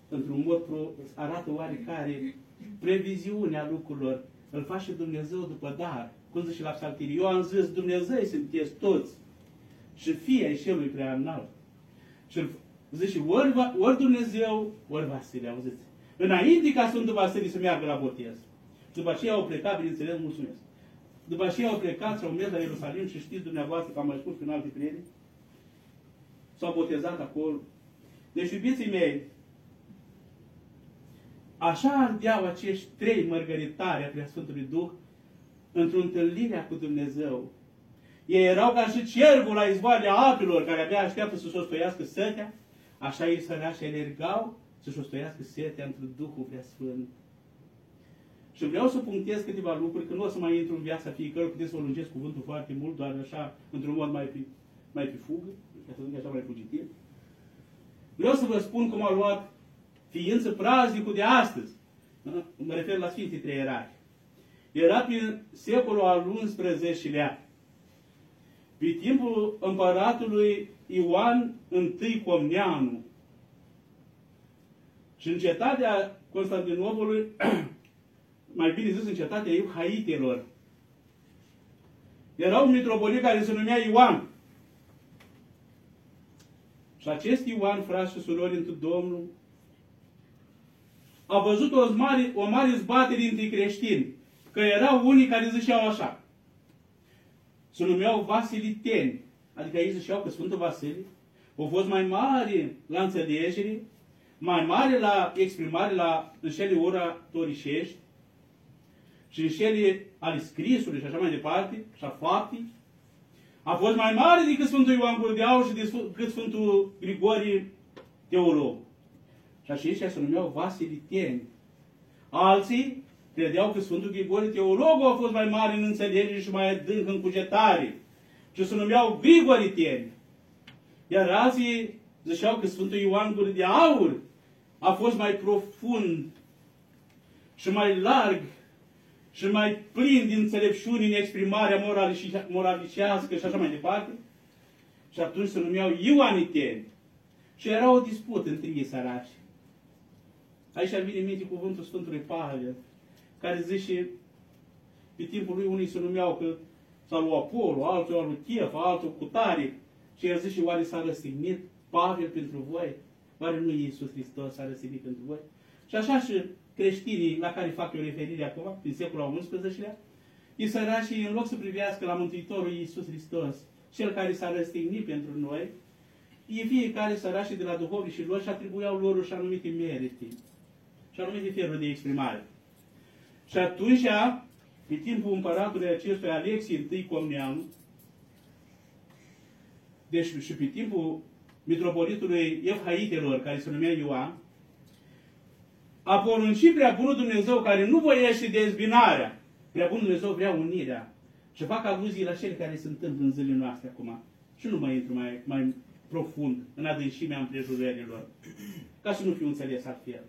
într-un mod, pro, arată oarecare previziunea lucrurilor. Îl face Dumnezeu după dar. Cum zice la psaltiri, eu am zis, Dumnezeu sunteți toți. Și fie ai celui prea înalt. Și zice, ori, ori Dumnezeu, ori Vasile, auziți. Înainte ca Sfântul Vasile să meargă la botez. După aceea au plecat, bineînțeles, mulțumesc. După aceea au plecat și au mers la Ierusalim și știți dumneavoastră că am mai spus în alte prieteni. S-au botezat acolo. Deci, iubiții mei, așa ardeau acești trei mărgăritari a Preasfântului Duh într-o întâlnire cu Dumnezeu. Ei erau ca și cervul la izvoarele apelor care abia așteaptă să-și ostoiască sătea, așa ei sărea și alergau să-și ostoiască setea într Duhul Preasfânt. Și vreau să punctez câteva lucruri, că nu o să mai intru în viața fiecare, puteți să o lungesc cuvântul foarte mult, doar așa, într-un mod mai pe, mai pe fugă, ca să zic așa mai fugitiv. Vreau să vă spun cum a luat ființă praznicul de astăzi. Mă refer la Sfinții Trei Erari. Era prin secolul al XI-lea. Pe timpul împăratului Ioan I Comneanu. Și în cetatea Constantinopolului, mai bine zis în cetatea Euhaitelor, era un mitropolit care se numea Ioan. Și acest Ioan, frați și surori într Domnul, a văzut o mare, o mare zbatere între creștini. Că erau unii care ziceau așa. Se numeau Vasiliteni. Adică ei ziceau că Sfântul Vasile a fost mai mare la înțelegere, mai mare la exprimare, la înșele oratorișești și înșele ale scrisului și așa mai departe, și a faptii, a fost mai mare decât Sfântul Ioan Gură de Aur și decât Sfântul Grigorie Teolog. Și aceștia se numeau vasiliteni. Alții credeau că Sfântul Grigorie Teologul a fost mai mare în înțelegere și mai adânc în cugetare. Și se numeau Grigoriteni. Iar alții ziceau că Sfântul Ioan Gură de Aur a fost mai profund și mai larg și mai plin din înțelepciuni în exprimarea moralicească și așa mai departe. Și atunci se numeau Ioaniteni. Și era o dispută între ei săraci. Aici vine minte cuvântul Sfântului Pavel, care zice, pe timpul lui unii se numeau că sau lui Apollo, altul lui Chefa, altul cu tare. Și el zice, oare s-a răstignit Pavel pentru voi? Oare nu Iisus Hristos s-a răstignit pentru voi? Și așa și creștinii la care fac eu referire acum, din secolul XI-lea, îi săracii, în loc să privească la Mântuitorul Iisus Hristos, cel care s-a răstignit pentru noi, ei fiecare săracii de la duhovnici și lor și atribuiau lor și anumite merite și anumite feluri de exprimare. Și atunci, pe timpul împăratului acestui Alexie I Comneanu, deci și pe timpul mitropolitului Evhaitelor, care se numea Ioan, a poruncit prea bunul Dumnezeu care nu voiește dezbinarea. Prea bunul Dumnezeu vrea unirea. Și fac aluzii la cele care se întâmplă în zilele noastre acum. Și nu mai intru mai, mai profund în adâncimea împrejurărilor. Ca să nu fiu înțeles altfel.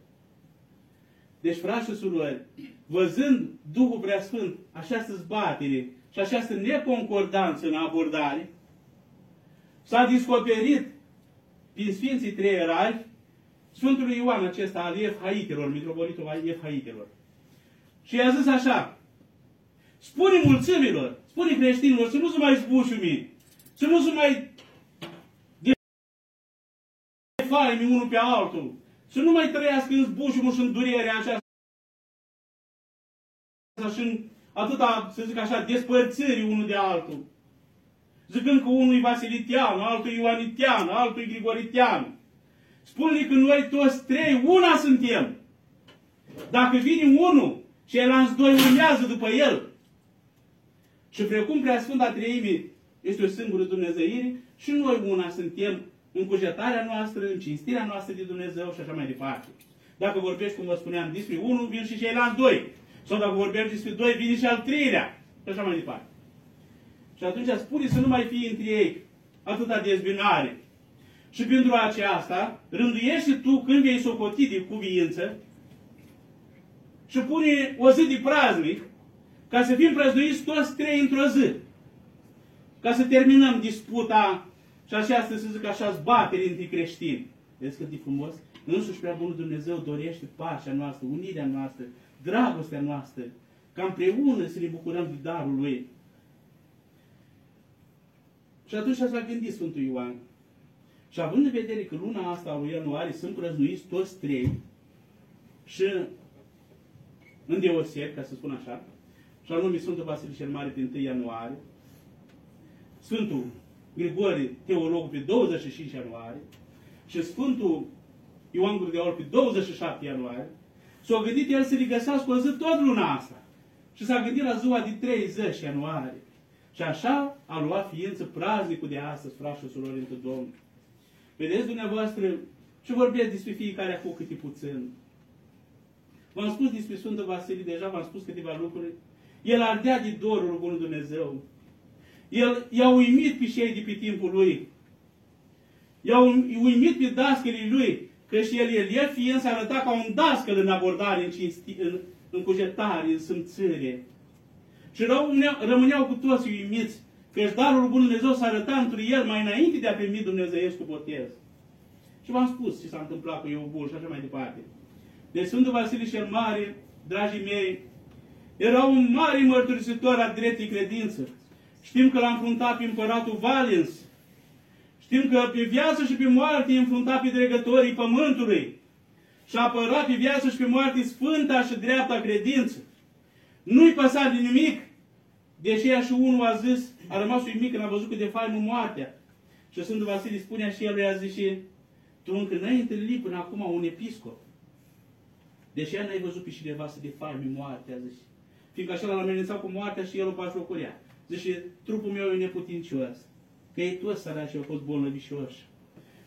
Deci, frați și surori, văzând Duhul Preasfânt această zbatere și această neconcordanță în abordare, s-a descoperit prin Sfinții Trei Erari Sfântului Ioan acesta al Efhaitelor, mitropolitul al Efhaitelor. Și i-a zis așa, spune mulțimilor, spune creștinilor să nu se mai zbușumi, să nu se mai defaime unul pe altul, să nu mai trăiască în zbușumul și în durerea aceasta și în atâta, să zic așa, despărțiri unul de altul. Zicând că unul e Vasilitian, altul e Ioanitian, altul e Grigoritian. Spune că noi toți trei, una suntem. Dacă vine unul, ceilalți doi urmează după el. Și precum Sfânta Treime este o singură Dumnezeire, și noi una suntem în cugetarea noastră, în cinstirea noastră de Dumnezeu și așa mai departe. Dacă vorbești, cum vă spuneam, despre unul, vin și ceilalți doi. Sau dacă vorbești despre doi, vine și al treilea. Și așa mai departe. Și atunci spune să nu mai fie între ei atâta dezbinare. Și pentru aceasta, rânduiește tu când vei socoti de cuviință și pune o zi de praznic ca să fim prăznuiți toți trei într-o zi. Ca să terminăm disputa și aceasta, să zic așa, zbatere între creștini. Vezi cât de frumos? Însuși prea bunul Dumnezeu dorește pacea noastră, unirea noastră, dragostea noastră, ca împreună să ne bucurăm de darul Lui. Și atunci s-a gândit Sfântul Ioan. Și având în vedere că luna asta lui ianuarie sunt prăznuiți toți trei și în deoseb, ca să spun așa, și anume Sfântul Vasile cel Mare din 1 ianuarie, Sfântul Grigore, teologul, pe 25 ianuarie și Sfântul Ioan Gură de Aur pe 27 ianuarie, s-a gândit el să le găsească o zi tot luna asta. Și s-a gândit la ziua de 30 ianuarie. Și așa a luat ființă praznicul de astăzi, frașul și surori între Domnul. Vedeți dumneavoastră ce vorbesc despre fiecare acum câte puțin. V-am spus despre Sfântul Vasile, deja v-am spus câteva lucruri. El ardea de dorul Bunul Dumnezeu. El i-a uimit pe cei de pe timpul lui. I-a uimit pe dascării lui, că și el, el, el fiind s-a arătat ca un dascăl în abordare, în, cinsti, în, în cugetare, în sâmțâre. Și rămâneau, rămâneau cu toți uimiți că darul Bunul Dumnezeu s-a arătat într el mai înainte de a primi Dumnezeiescu botez. Și v-am spus ce s-a întâmplat cu Iobul și așa mai departe. Deci Sfântul Vasile cel Mare, dragii mei, era un mare mărturisitor a dreptei credință. Știm că l-a înfruntat pe împăratul Valens. Știm că pe viață și pe moarte i-a înfruntat pe dregătorii pământului. Și a apărat pe viață și pe moarte sfânta și dreapta credință. Nu-i păsa de nimic. Deși ea și unul a zis, a rămas uimit când a văzut că de faimă moartea. Și Sfântul Vasile spunea și el, i-a zis și, tu încă n-ai întâlnit până acum un episcop. Deși ea n-ai văzut pe cineva să de faime moartea, zis. Fiindcă așa l-a amenințat cu moartea și el o pașocurea. Zice, trupul meu e neputincios. Că ei toți săraci au fost bolnăvișoși.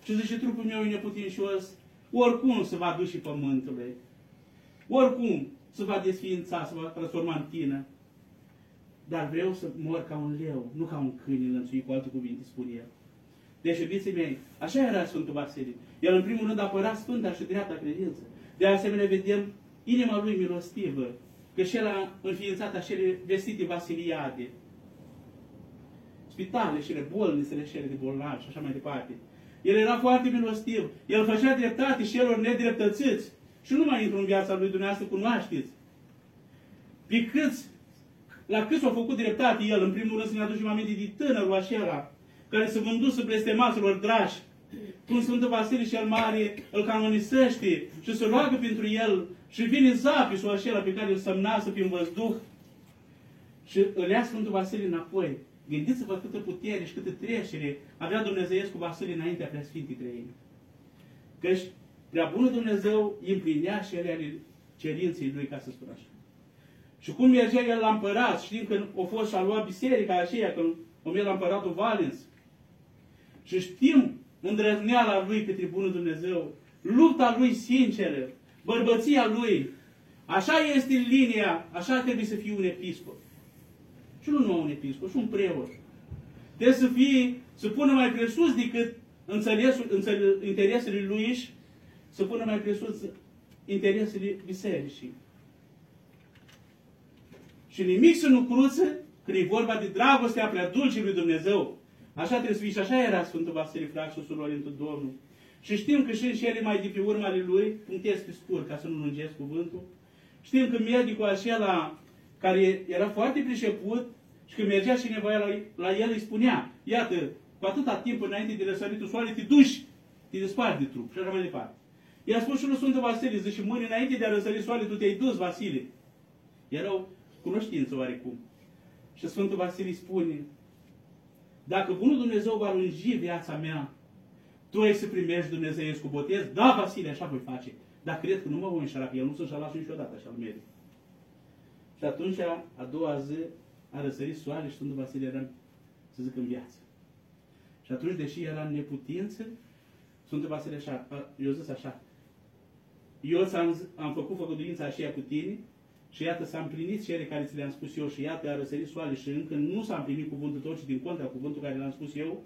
Și zice, trupul meu e neputincios, oricum se va duce pământului. Oricum se va desființa, se va transforma în tine. Dar vreau să mor ca un leu, nu ca un câine lănțuit cu alte cuvinte, spune el. Deci, iubiții mei, așa era Sfântul Vasile. El, în primul rând, apăra Sfânta și dreapta credință. De asemenea, vedem inima lui milostivă, că și el a înființat acele vestite vasiliade, spitale și bolnițele și de bolnavi și așa mai departe. El era foarte milostiv. El făcea dreptate și celor nedreptățiți. Și nu mai intru în viața lui dumneavoastră, cunoașteți. Pe câți, la câți au făcut dreptate el, în primul rând să ne aducem aminte de tânărul acela, care se vânduse blestemaților drași, cum Sfântul Vasile cel Mare îl canonisește și se roagă pentru el și vine zapisul acela pe care îl semnase prin văzduh și îl ia Sfântul Vasile înapoi. Gândiți-vă câtă putere și câtă trecere avea Dumnezeu cu Vasile înaintea Preasfintei Trăimi. Căci prea bunul Dumnezeu împlinea și ele ale cerinței lui, ca să spun așa. Și cum mergea el la împărat, știm că a fost și a luat biserica aceea, când o merge la împăratul Valens. Și știm îndrăzneala lui către bunul Dumnezeu, lupta lui sinceră, bărbăția lui. Așa este linia, așa trebuie să fie un episcop. Și nu numai un episcop, și un preot. Trebuie să fie, să pună mai presus decât înțelesul, înțele, interesele lui să pună mai presus interesele bisericii. Și nimic să nu cruță când e vorba de dragostea prea dulce lui Dumnezeu. Așa trebuie să fie și așa era Sfântul Vasile Fraxul Surorintul Domnul. Și știm că și în cele mai de pe urma lui, punctez pe scurt ca să nu lungesc cuvântul, știm că medicul acela care era foarte priceput și când mergea cineva la, la el îi spunea, iată, cu atâta timp înainte de răsăritul soarele, te duci, te desparți de trup și așa mai departe. I-a spus și lui Sfântul Vasile, zice, mâine înainte de a răsări soarele, tu te-ai dus, Vasile. Era o cunoștință oarecum. Și Sfântul Vasile spune, dacă Bunul Dumnezeu va lungi viața mea, tu ai să primești Dumnezeu cu botez? Da, Vasile, așa voi face. Dar cred că nu mă voi înșela pe el, nu să înșelați niciodată așa merg. Și atunci, a doua zi, a răsărit soarele și Sfântul Vasile era, să zic, în viață. Și atunci, deși era în neputință, Sfântul Vasile așa, eu zis așa, eu am, am făcut făgăduința aceea cu tine și iată s-a împlinit cele care ți le-am spus eu și iată a răsărit soarele și încă nu s-a împlinit cuvântul tău, ci din contra cuvântul care l-am spus eu.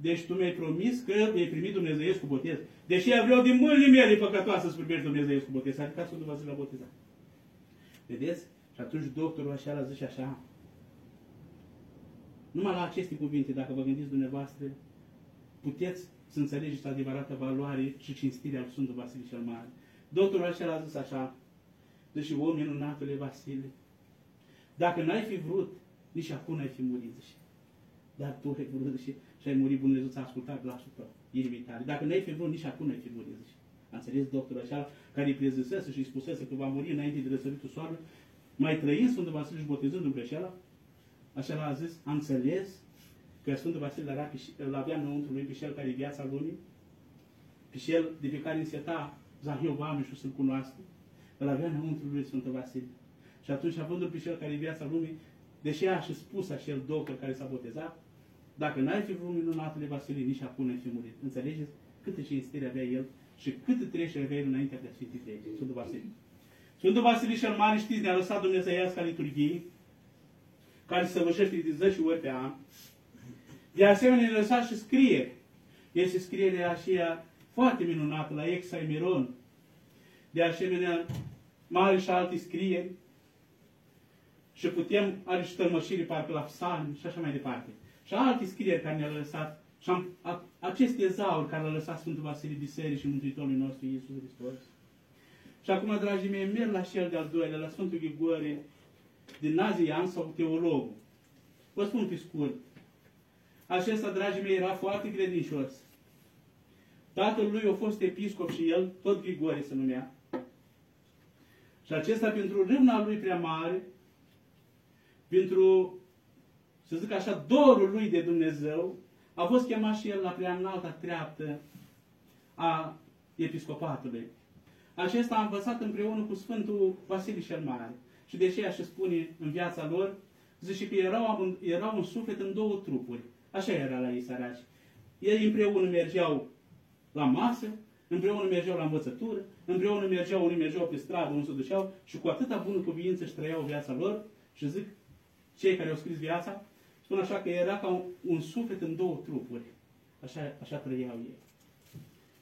Deci tu mi-ai promis că mi-ai primit Dumnezeu cu botez. Deși eu vreau din mâinile mele păcătoase să primești Dumnezeu cu botez. Adică Sfântul Vasile la botezat. Vedeți? Și atunci doctorul așa a zis așa. Numai la aceste cuvinte, dacă vă gândiți dumneavoastră, puteți să înțelegeți adevărată valoare și cinstirea al Sfântului Vasile cel Mare. Doctorul așa a zis așa, deși o minunatule Vasile, dacă n-ai fi vrut, nici acum n-ai fi murit, zice. Dar tu ai vrut și, și ai murit, Bunul Dumnezeu ți-a ascultat glasul tău, inimii tale. Dacă n-ai fi vrut, nici acum n-ai fi murit, zice. A înțeles doctorul așa, care îi prezisese și îi spusese că va muri înainte de răsăritul soarelui, mai trăind Sfântul Vasile și botezându-l pe acela, așa l-a zis, a înțeles că Sfântul Vasile era, îl avea înăuntru lui pe cel care e viața lumii, pe cel de pe care înseta Zahiu și să-l cunoască, îl avea înăuntru lui Sfântul Vasile. Și atunci, avându-l pe cel care e viața lumii, deși a și spus acel doctor care s-a botezat, dacă n-ai fi vrut minunatele Vasile, nici acum n-ai fi murit. Înțelegeți? Câtă cinstire avea el și câtă trecere avea el înaintea de a Sfântii Sfântul Vasile. Sfântul Vasile cel Mare, știți, ne-a lăsat Dumnezeiasca liturghie, care se săvârșește de 10 ori pe an. De asemenea, ne-a lăsat și scrie. Este scrierea aceea foarte minunată la Exaimeron. De asemenea, mari și alte scrieri. Și putem, are și tălmășiri parcă la psalmi și așa mai departe. Și alte scrieri care ne-a lăsat. Și am, a, aceste zauri care le-a lăsat Sfântul Vasile Biserici și Mântuitorul nostru Iisus Hristos. Și acum, dragii mei, merg la cel de-al doilea, la Sfântul Grigore, din Nazian sau teologul. Vă spun pe scurt. Acesta, dragii mei, era foarte credincios. Tatăl lui a fost episcop și el, tot Grigore se numea. Și acesta, pentru râvna lui prea mare, pentru, să zic așa, dorul lui de Dumnezeu, a fost chemat și el la prea înalta treaptă a episcopatului. Acesta a învățat împreună cu Sfântul Vasile cel Mare. Și de aceea și spune în viața lor zice că erau, erau un suflet în două trupuri. Așa era la ei săraci. Ei împreună mergeau la masă, împreună mergeau la învățătură, împreună mergeau, unii mergeau pe stradă, unii se duceau și cu atâta bună cuviință își trăiau viața lor și zic, cei care au scris viața, spun așa că era ca un, un suflet în două trupuri. Așa, așa trăiau ei.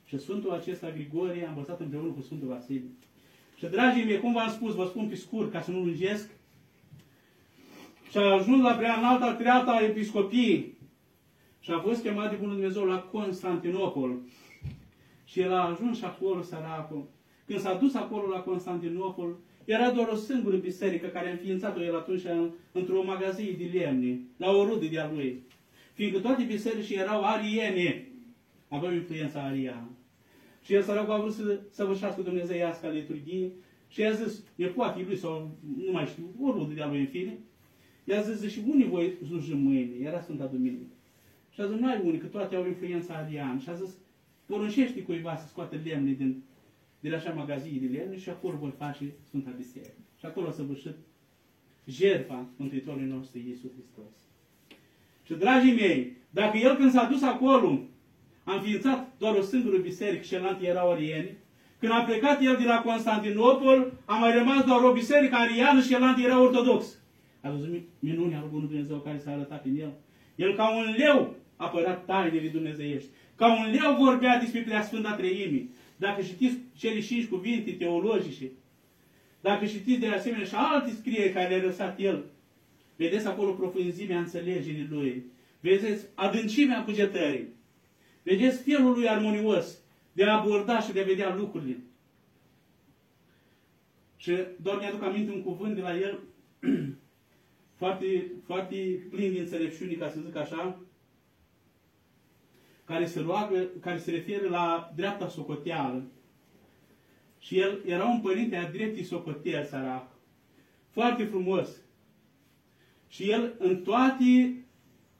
Și Sfântul acesta, Grigorie, a învățat împreună cu Sfântul Vasile. Și, dragii mei, cum v-am spus, vă spun pe scurt, ca să nu lungesc, și a ajuns la prea înalta treata episcopiei și a fost chemat de Bunul Dumnezeu la Constantinopol. Și el a ajuns și acolo, săracul. Când s-a dus acolo la Constantinopol, era doar o singură biserică care a înființat-o el atunci într-o magazie de lemne, la o rudă de-a lui. Fiindcă toate bisericii erau ariene, aveau influența ariană. Și el săracul a vrut să săvârșească dumnezeiasca liturghie și i-a zis, e poate lui sau nu mai știu, o rudă de-a lui în fine, i-a zis, și unii voi sluji mâine, era Sfânta Duminică. Și a zis, nu ai unii, că toate au influența ariană. Și a zis, poruncește cuiva să scoate lemne din, din așa magazii de lemne și acolo vor face Sfânta Biserică. Și acolo a săvârșit jertfa Mântuitorului nostru Iisus Hristos. Și, dragii mei, dacă el când s-a dus acolo, a înființat doar o singură biserică și cealaltă erau arieni, când a plecat el de la Constantinopol, a mai rămas doar o biserică ariană și cealaltă era ortodox. A văzut minunea lui Bunul Dumnezeu care s-a arătat prin el. El ca un leu a apărat tainele dumnezeiești. Ca un leu vorbea despre Preasfânta Treimii. Dacă știți cele cinci cuvinte teologice, dacă știți de asemenea și alte scrieri care le-a lăsat el, vedeți acolo profunzimea înțelegerii lui. Vedeți adâncimea cugetării. Vedeți felul lui armonios de a aborda și de a vedea lucrurile. Și doar mi-aduc aminte un cuvânt de la el foarte, foarte plin de înțelepciune, ca să zic așa, care se roagă, care se referă la dreapta socoteală. Și el era un părinte a dreptii socoteli, sărac. Foarte frumos. Și el în toate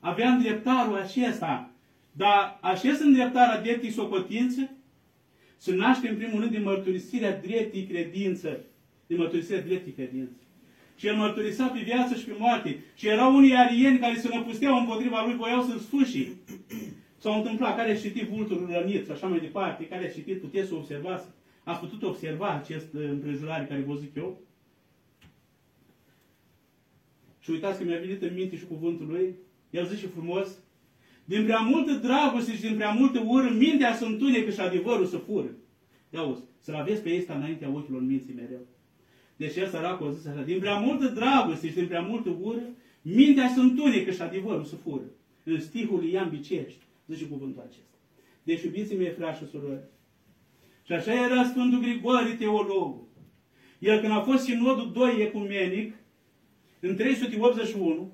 avea îndreptarul acesta. Dar acest îndreptar a dreptii socotință se naște în primul rând din mărturisirea dreptii credință. Din mărturisirea dreptii credință. Și el mărturisea pe viață și pe moarte. Și erau unii arieni care se năpusteau împotriva lui, voiau să-l sfâși. S-au întâmplat, care a citit vulturul rănit și așa mai departe, care a citit, puteți să observați, ați putut observa acest uh, împrejurare care vă zic eu? Și uitați că mi-a venit în minte și cuvântul lui, el zice frumos, din prea multă dragoste și din prea multă ură, mintea să întunecă și adevărul să fură. Ia auzi, să-l aveți pe ăsta înaintea ochilor minții mereu. Deci el săracul a zis așa, din prea multă dragoste și din prea multă ură, mintea să întunecă și adevărul să fură. În stihul Ian Bicești, zice cuvântul acesta. Deci, iubiții mei, frați și surori, și așa era Sfântul Grigori, teologul. El, când a fost sinodul 2 ecumenic, în 381,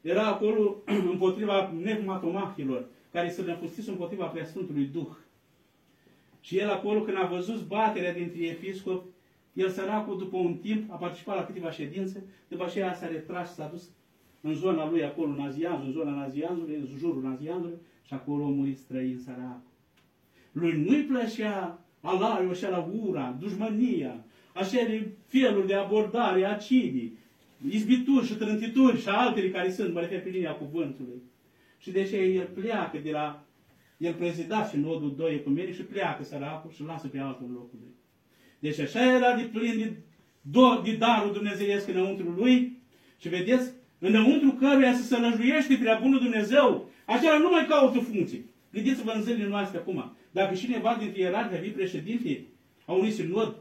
era acolo împotriva nefmatomahilor, care se năpustise împotriva Preasfântului Duh. Și el acolo, când a văzut baterea dintre episcopi, el săracul, după un timp, a participat la câteva ședințe, după aceea s-a retras, s-a dus în zona lui acolo, Nazianz, în zona Nazianzului, în jurul Nazianzului, și acolo a murit străin săracul. Lui nu-i plăcea alaiul așa la ura, dușmănia, acele feluri de abordare, acidii, izbituri și trântituri și altele care sunt, mă refer pe linia cuvântului. Și de ce el pleacă de la, el prezida și nodul 2 ecumenic și pleacă săracul și lasă pe altul locului. Deci așa era de plin de, de darul dumnezeiesc înăuntru lui și vedeți, înăuntru căruia să se lăjuiește prea bunul Dumnezeu, acela nu mai caută funcții. Gândiți-vă în zilele noastre acum. Dacă cineva dintre ierarhi ar fi președinte a unui sinod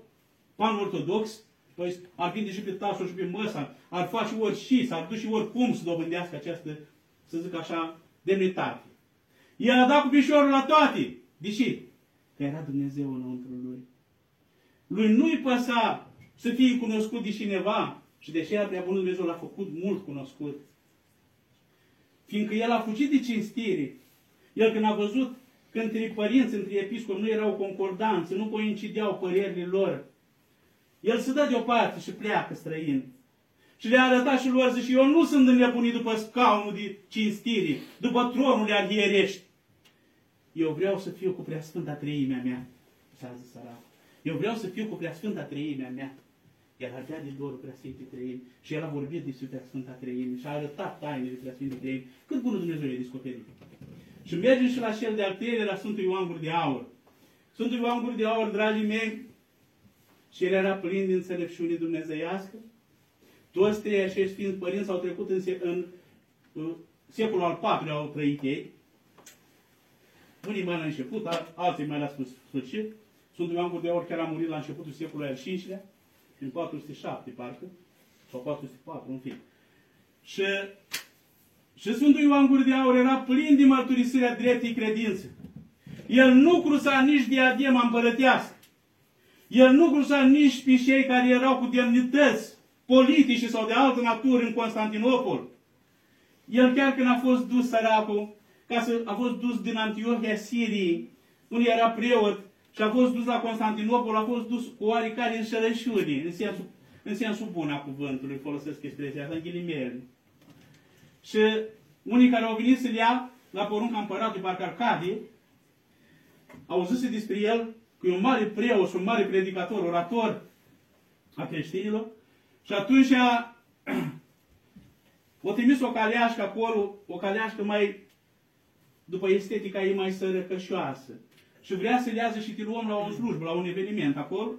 pan-ortodox, păi ar vinde și pe tasul și pe măsa, ar face orice, s-ar duce oricum să dobândească această, să zic așa, demnitate. El a dat cu pișorul la toate. Deși? Că era Dumnezeu înăuntru lui. Lui nu-i păsa să fie cunoscut de cineva și deși era prea bunul Dumnezeu l-a făcut mult cunoscut. Fiindcă el a fugit de cinstire. El când a văzut că între părinți, între episcopi nu erau concordanțe, nu coincideau părerile lor, el se dă deoparte și pleacă străin. Și le-a arătat și lor, zice, eu nu sunt înnebunit după scaunul de cinstire, după tronul de arhierești. Eu vreau să fiu cu preasfânta treimea mea, s-a zis săracul. Eu vreau să fiu cu preasfânta treimea mea. El avea din dorul Preasfinte Trăimi și el a vorbit despre Sfânta Trăimi și a arătat tainele Preasfinte Trăimi. Cât bunul Dumnezeu i-a descoperit. Și mergem și la cel de-al treilea, la Sfântul Ioan Gur de Aur. Sfântul Ioan Gur de Aur, dragii mei, și el era plin de înțelepciune dumnezeiască. Toți trei acești fiind părinți au trecut în, în, în secolul al patrulea au trăit ei. Unii mai la început, alții mai la sfârșit. Sfântul Ioan Gur de Aur chiar a murit la începutul secolului al V-lea, în 407, parcă, sau 404, în fin. Și, și Sfântul Ioan Gur de Aur era plin de mărturisirea dreptei credințe. El nu cruța nici diadema împărătească. El nu cruța nici pe cei care erau cu demnități politice sau de altă natură în Constantinopol. El chiar când a fost dus săracul, ca să, a fost dus din Antiohia Siriei, unde era preot, și a fost dus la Constantinopol, a fost dus cu oarecare înșelăciune, în sensul, în sensul bun a cuvântului, folosesc expresia asta, în ghilimele. Și unii care au venit să-l ia la porunca împăratului parcă Arcadie, au zis despre el că e un mare preot și un mare predicator, orator a creștinilor. Și atunci a, o trimis o caleașcă acolo, o caleașcă mai, după estetica ei mai sărăcășoasă și vrea să lează și om la o slujbă, la un eveniment acolo.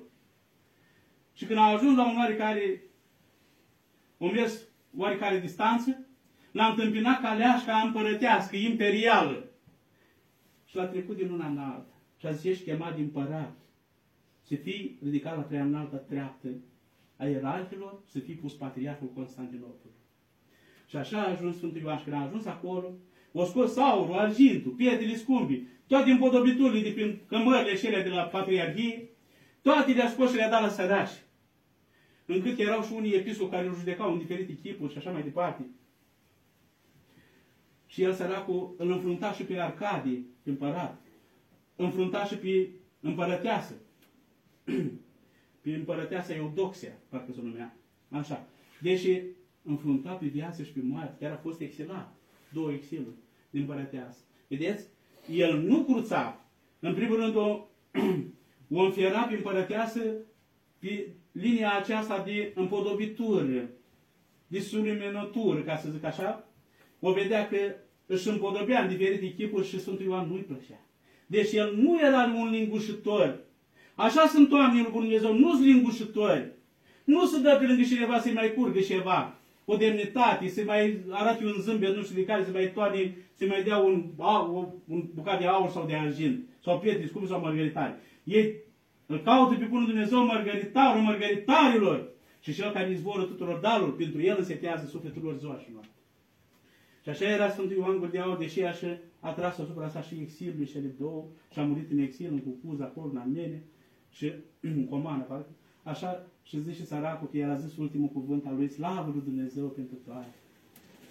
Și când a ajuns la un oarecare, o mers oarecare distanță, l-a întâmpinat caleașca împărătească, imperială. Și l-a trecut din una în alta. Și a zis, ești chemat din părat. Să fii ridicat la prea înaltă treaptă a ierarhilor, să fii pus patriarhul Constantinopol. Și așa a ajuns Sfântul Ioan. Și când a ajuns acolo, o scos aurul, argintul, pietrele scumbi, toate împodobiturile de prin cămările cele de la Patriarhie, toate le-a scos și le-a dat la sărași. Încât erau și unii episcopii care îl judecau în diferite chipuri și așa mai departe. Și el săracul îl înfrunta și pe Arcadie, pe împărat. Înfrunta și pe împărăteasă. pe împărăteasa Eudoxia, parcă se numea. Așa. Deși înfrunta pe viață și pe moarte, chiar a fost exilat. Două exiluri din împărăteasă. Vedeți? el nu cruța. În primul rând, o, o înfiera pe împărăteasă pe linia aceasta de împodobitură, de sulimenătură, ca să zic așa, o vedea că își împodobea în diferite chipuri și Sfântul Ioan nu-i plăcea. Deci el nu era un lingușitor. Așa sunt oamenii lui Dumnezeu, nu sunt lingușitori. Nu se dă pe lângă cineva să-i mai curgă ceva o demnitate, să mai arate un zâmbet, nu știu de care, să mai toane, să mai dea un, un, un bucat de aur sau de argint, sau pietre scumpe sau mărgăritari. Ei îl caută pe Bunul Dumnezeu mărgăritarul mărgăritarilor și cel care izvoră tuturor daruri, pentru el însetează sufletul lor ziua și noapte. Și așa era Sfântul Ioan Gură de Aur, deși așa a tras asupra sa și exilului cele două și a murit în exil, în Cucuz, acolo, în Armene și în Comană, parcă. Așa și zice săracul că el a zis ultimul cuvânt al lui, slavă lui Dumnezeu pentru toate.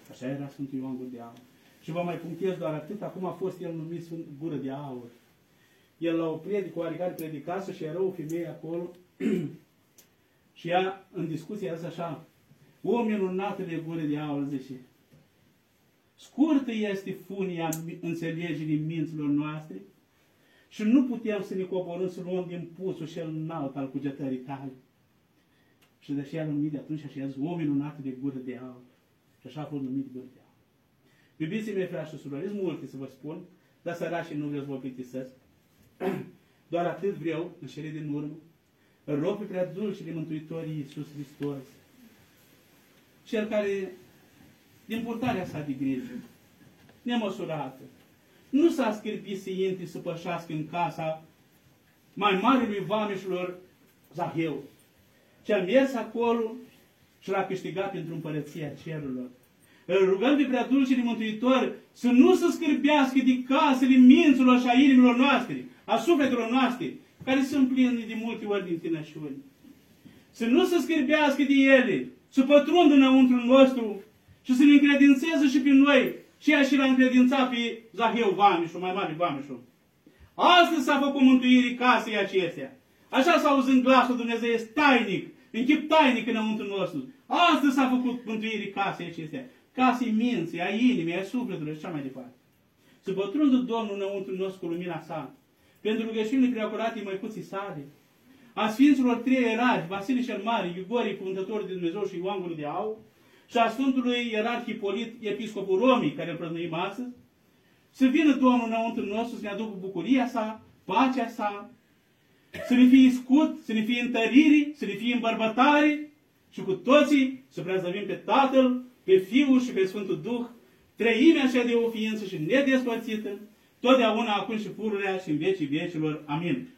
Așa era Sfântul Ioan Gură de Aur. Și vă mai punctez doar atât, acum a fost el numit Sfânt Gură de Aur. El la o predică, oarecare predicasă și era o femeie acolo și ea, în discuție, a zis așa, o minunată de gură de aur, zice, scurtă este funia înțelegerii minților noastre și nu putem să ne coborâm să luăm din pusul cel înalt al cugetării tale. Și de aceea numit de atunci și a zis, o minunată de gură de aur. Și așa a fost numit de gură de aur. Iubiții mei, frate și surori, sunt multe să vă spun, dar sărașii nu vreau să vă plictisesc. Doar atât vreau, în cele din urmă, îl rog pe prea dulcele Mântuitorii Iisus Hristos, cel care, din purtarea sa de grijă, nemăsurată, nu s-a scârbit să intre să pășească în casa mai marelui vameșilor Zaheu, ci a mers acolo și l-a câștigat pentru împărăția cerurilor. Îl rugăm pe prea dulcele Mântuitor să nu se scârbească de casele minților și a inimilor noastre, a sufletelor noastre, care sunt pline de multe ori din tinășuni. Să nu se scârbească de ele, să pătrundă înăuntru nostru și să ne încredințeze și pe noi ceea ce l-a încredințat pe Zaheu Vamișul, mai mare Vamișul. Astăzi s-a făcut mântuirii casei acestea. Așa s-a auzit glasul Dumnezeu, este tainic, în chip tainic înăuntru nostru. Astăzi s-a făcut mântuirii casei acestea. Casei minții, a inimii, a sufletului și așa mai departe. Să pătrundă Domnul înăuntru nostru cu lumina sa. Pentru rugăciunile preacurate măicuții sale. a Sfinților Trei Erari, Vasile cel Mare, Iugorii, Cuvântătorul de Dumnezeu și Ioan Gurul de Aur, și a Sfântului Ierarh Hipolit, Episcopul Romii, care îl prăznuim astăzi, să vină Domnul înăuntru nostru să ne aducă bucuria sa, pacea sa, să ne fie scut, să ne fie întăriri, să ne fie îmbărbătare și cu toții să preazăvim pe Tatăl, pe Fiul și pe Sfântul Duh, treimea așa de o ființă și nedespărțită, totdeauna acum și pururea și în vecii vecilor. Amin.